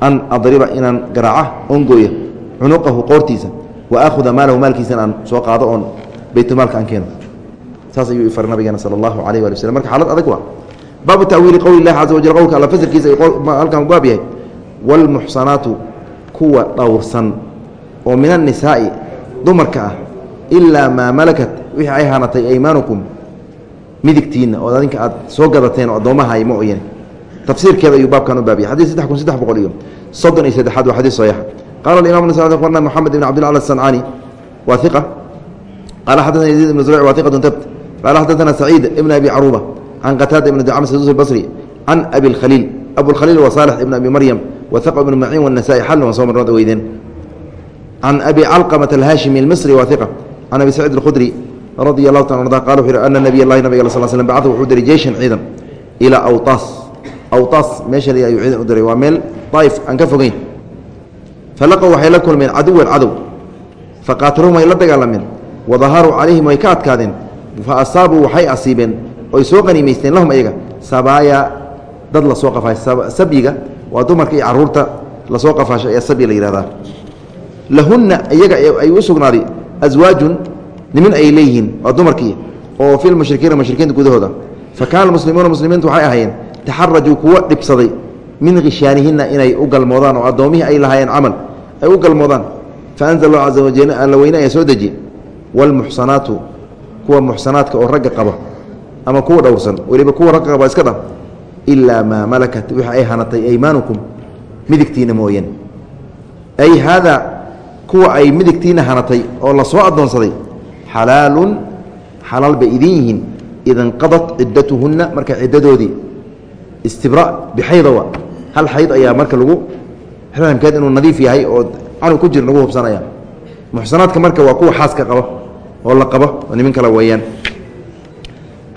an adriba inaan garaaca oon cunuqahu qoortiisa wa aakhuda maalahu maalkiisana aan soo qaado oon baytulmaalka aan keeno. Saas ayuu ii faray nabigeena sala allahu calayh waali waslm marka xaalad adag waa baabu ta'wiili qowli illahi caza wajal qowlka alla fasirkiisa halkan baab yahay wاlmuxsanaatu kuwa dhowrsan oo min annisaa'i dumarka ah ilaa maa malakat wixii ay hanatay aymaanukum midigtiinna oo adinka aad soo gadateen oo addoomahay ma oyane tafsiirkeeda ayuu baabkan u baabiyay xadis saddex kun saddex boqol iyo soddon iyo saddexaad waa xadiis saxiixa qala alimam abarna moxamed ibn cabdillah asancaani waa iqa qala xadana yaziid ibn zurc waa iqatun tabt qala xadana saciid ibn abi caruuba can qataada ibn dacam saduus albasri can abi اlkhaliil abu اlkhaliil wa saalix ibn abi maryam wq bn maciin wanasaa-i xal waa soo marnooda weydeen. Can abi calqamat alhaashimi almisri waa iqa can abi saciid alkhudri radia allahu ta arda qala wuxu yhi ana nabiy lahi nabig sl slm bacau wuxuu diray jeyshan ciidan ilaa awtaas awtaas meeshan ayuu ciidan u diray waa meel daaif aan ka fogeyn. Falaqow waxay la kulmeen caduwan cadow. Faqaatalahum way la dagaalameen. Wadaharuu calayhim way ka adkaadeen. Fa asaabuu waxay asiibeen. Oy soo qaniimaysteen lahum ayaga. Sabaayaa dad la soo qafay sabyiga waa dumarka iyo carruurta la soo qafaashay ayaa sabyi la yihahdaa lahunna iyaga ay u sugnaaday aswaajun nimin ay leeyihiin waa dumarkii oo fi lmushrikiina mushrikiinta gudahooda fa kaana almuslimuuna muslimiintu waxay ahaayeen taxarajuu kuwa dhibsaday min khishaanihinna inay u galmoodaan oo addoomihii ay lahaayeen camal ay u galmoodaan. Fa allahu caza wajal alla weyne ayaa soo dejiye waalmuxsanaatu kuwa muxsanaadka oo ragga qaba ama kuwa dhowrsan weliba kuwa ragga qaba iska dhah ilaa maa malakat wix ay hanatay aymaanukum midigtiina mooyeen ay haadaa kuwa ay midigtiina hanatay oo la soo addoonsaday xalaalun xalaal bay idin yihiin idanqadat ciddatuhunna marka ciddadoodii istibra bixaydawa hal xayd ayaa marka lagu rahamkeed inuu nadiif yahay oo canug ku jir lagu hubsanaya muxsanaadka marka waa kuwa xaaska qaba oo la qabo oo nimin kale weeyaan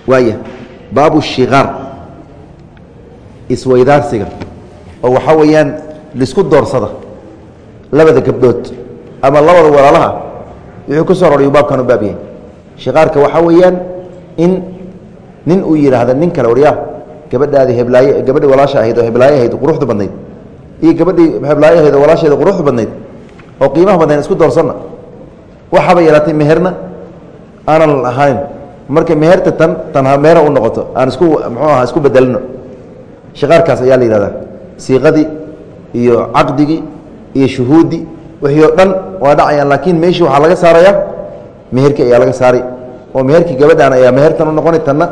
waaya baabu shikaar isweydaarsiga oo waxaa weeyaan lisku doorsada labada gabdhood ama labada walaalaha wuxuu ku soo rorayuu baabkan u baab yahay shikaarka waxaa weeyaan in nin uu yidhaahda nin kale waryaa gabadhaadi heblaaye gabadhii walaasha ahayd oo heblaaye ahayd quruxda badnayd iyo gabadhii heblaaye ahayd oo walaasheeda quruxda badnayd oo qiimaha badnayd isku doorsanna waxaaba yeelatay meherna aanan ahayn marka meherta tan tan meera u noqoto aan isku muxuu aha isku bedelino shikaarkaas ayaa la yihahdaa siiqadii iyo caqdigii iyo shuhuuddii wixii oo dhan waa dhacayaan laakiin meeshii waxaa laga saarayaa meherkii ayaa laga saaray oo meherkii gabadhaan ayaa mehertan u noqoni tanna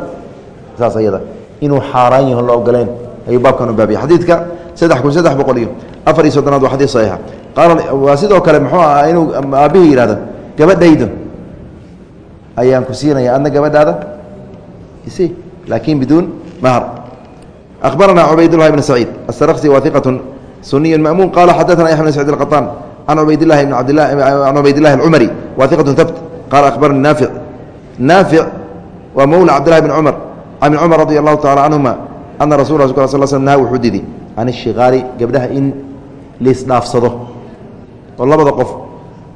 saas ayada inuu xaaraan yaho la ogoleen ayuu baabkan u baabiyay xadiidka saddex kun saddex boqol iyo afar iyo soddonaad waa xadiis saxiixa. Qaala waa sidoo kale muxuu aha inuu aabbihii yihahdo gabadhaydo ayaan ku siinaya adna gabadhaada? Isi laakin biduun mahar أخبرنا عبيد الله بن سعيد السرقسي واثقة سني مأمون قال حدثنا يحيى بن سعيد القطان عن عبيد الله بن عبد الله عن عبيد الله العمري واثقة ثبت قال أخبرني نافع نافع ومولى عبد الله بن عمر عن عمر رضي الله تعالى عنهما أن رسول الله صلى الله عليه وسلم نهى وحددي عن الشغال قبلها إن ليسنافصده والله بدا قف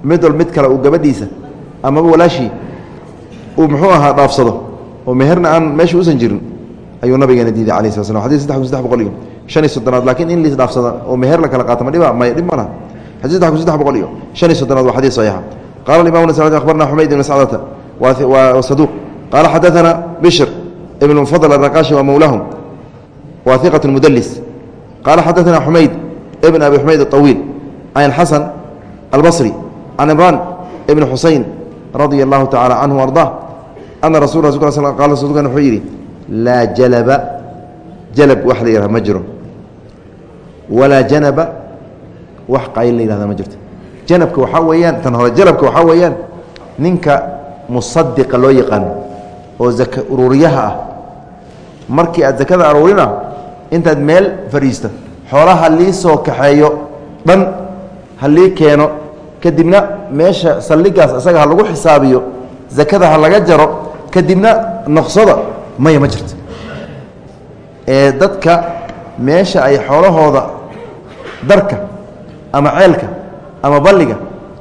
مدل مدكلا وقبديسة أما بولاشي ومحوها نافصده ومهرنا عن ماشي وسنجرن ayuu nabigeena diiday ala sla sla xadis saddex kun saddex boqol iyo shan iyo soddonaad lakiin in liisdhaafsada oo meher la kala qaata ma dhiba? May dhib ma laha xadis kun saddex boqol iyo shan iyo soddonaad waa xadiis saxiixa. Qala imam nasai akhbarna xumayd ibn sacdata wa saduuq qala xadaana bishr ibn fadl araqashi wa mawlahum wa hiqat mudalis qala xadaana xumayd ibn abi xumayd aطawiil an xasan albasri can imran ibn xuseyn radia allahu tacala canhu ardah ana rasul qa wuxuu yidhi laa jalaba jalab wax la yihahda ma jiro. Walaa janaba wax qayl la yihahda ma jirto. Janabka waxaa weeyaan tan hore jalabka waxaa weeyaan ninka musadiqa loo yaqaano oo zaka ururiyaha ah. Markii aad zakada aruurina intaad meel fadhiista xoolaha lii soo kaxeeyo dhan ha lii keeno kadibna meesha saldhigaas isaga ha lagu xisaabiyo zakada ha laga jaro kadibna noqsada maya ma jirto. Ee dadka meesha ay xoolahooda darka ama ceelka ama balliga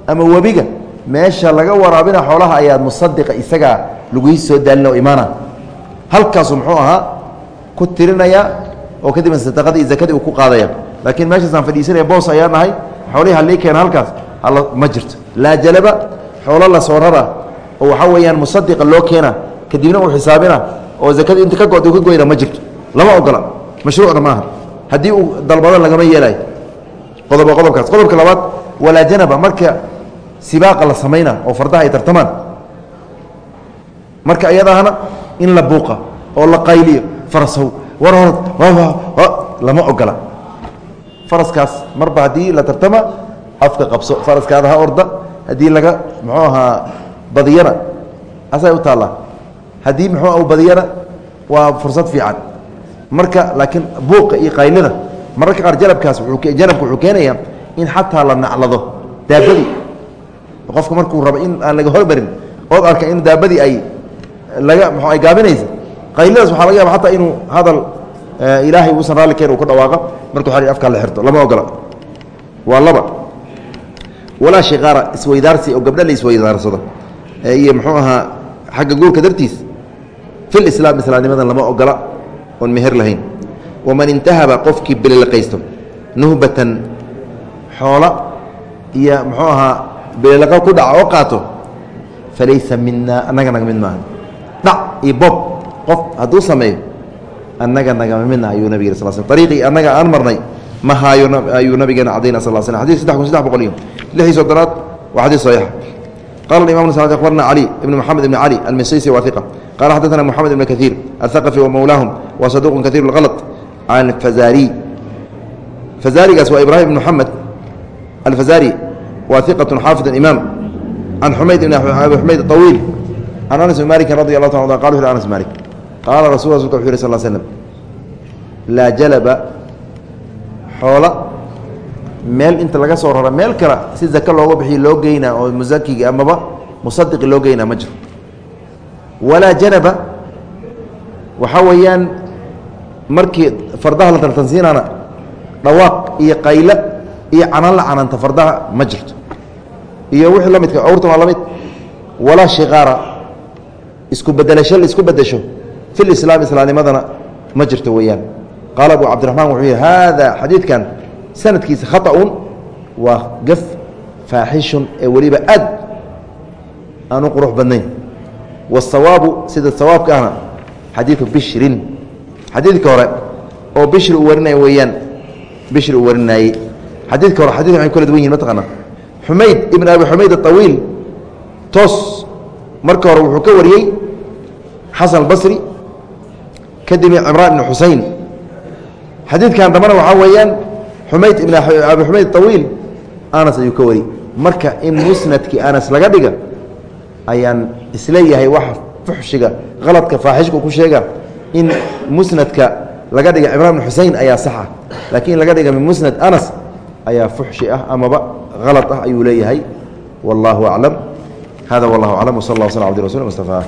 ama webiga meesha laga waraabina xoolaha ayaa musadiqa isagaa lagui soo daalina oo imaana. Halkaasu muxuu ahaa ku tirinaya oo kadibna sadaqadii iyo zakadii uu ku qaadaya. Laakiin meeshaasaan fadhiisanaya boos ayaa nahay. Xoolihii halii keena halkaas hala ma jirto. Laa jalaba xoolo la soo rara oo waxaa weeyaan musadiqa loo keena. Kadibna uu xisaabina oo zakadii inta ka god ka goyna ma jirto. Lama ogola. Mashruucna maaha. Haddii uu dalbado lagama yeelayo qodoba qodobkaas. Qodobka labaad walaa janaba. Marka sibaaqa la samayna oo fardaha ay tartamaan marka ayadaana in la buuqa oo la qayliyo farasow. War hor lama ogola. Faraskaas marba haddii la tartama afka qabso. Faraskaada ha orda haddii laga muxuu ahaa badiyana asay u taallaa haddii muxuu badiyana? Waa fursad fiican. Marka laakiin buuqa iyo qaylida mararka qaar jalabkaas janabka wuxuu keenayaa in xataa la naclado daabadii. Qofka markuu rabo in aan laga hormarin ood arka in daabadii ay laga m ay gaabinaysa qaylidaas waxaa laga yaaba xataa inuu hadal ilaahay uusan raalli keen uu ku dhawaaqa. Markuu a afkaa la xirto lama ogola. Waa laba. Walaa shiqaara isweydaarsi oo gabdha la isweydaarsado iyo muxuu ahaa xagga guurka dartiis fi lislaam islaamnimadan lama ogola oon meher lahayn. Waman intahaba qofkii belilaqaysto nuhbatan xoola iyo muxuu ahaa belilaqo ku dhaca oo qaato falaysa mina annaga naga mid maaha. Dhac iyo bob qof hadduu sameeyo annaga nagama midna ayuu nabig sal sl ariiqii annaga aan marnay ma haayo ayuu nabigeena cadayna sal sl xadis saddex kun saddex boqol iyo lixii soddonaad waa xadiis saxiixa qala imam abarna cali ibn maxamed ibn cali almisaysi wa iqa qala xadana moxamed ibn kaiir athaqafi wa mawlaahum wa saduuqun kaiir اlal can fazari fazarigaas waa ibrahim ibn moxamed alfazari wa iqat xaafid imaam can xumayd ibn abi xumayd awiil can anas bn malikin radi alah ta qal anas malik qaala rasul rasulka wuxu yh sal slm laa jalaba xoola meel inta laga soo rara meel kale si zake looga bixiyo loo geynaa oo musakigi amaba musadiqi loo geynaa ma jiro. Walaa janaba waxaa weeyaan markii fardaha la tartansiinaana dhawaaq iyo qaylo iyo canan la cananta fardaha ma jirto. Iyo wixii la midka waa la walaa shiqaara isku bedelasho la isku bedesho fi lislaam islaamnimadana ma jirto weeyaan. Qaala abu cabdiraxmaan wuxuu yihi haada xadiidkan sanadkiisa khaطأun waa gaf faaxishun ee weliba aad aan u qurux badnayn wالsawaabu sida sawaabka ahna xadiiثu bishrin xadiidka hore oo bishri uu warinaya weeyaan bishri uu warinaayey xadiidka hore xadid waxay kala duwan yihin mataqaana xumayd ibn abi xumayd aطawiil toos marka hore wuxuu ka wariyey xasan albasri kadibna cimraan ibn xusein xadiidkan dambana waxaa weeyaan xumayd ibn abi xumayd awiil anas ayuu ka wari marka in musnadkii anas laga dhiga ayaan is leeyahay waxa fuxshiga qaladka faaxishka ku sheega in musnadka laga dhiga cimraan ibn xusein ayaa saxa laakiin in laga dhiga min musnad anas ayaa fuxshi ah amaba halad ah ayuu leeyahay. Wallahu aclam hada wallahu aclam wsal اllah sl abdi rasul mustafaa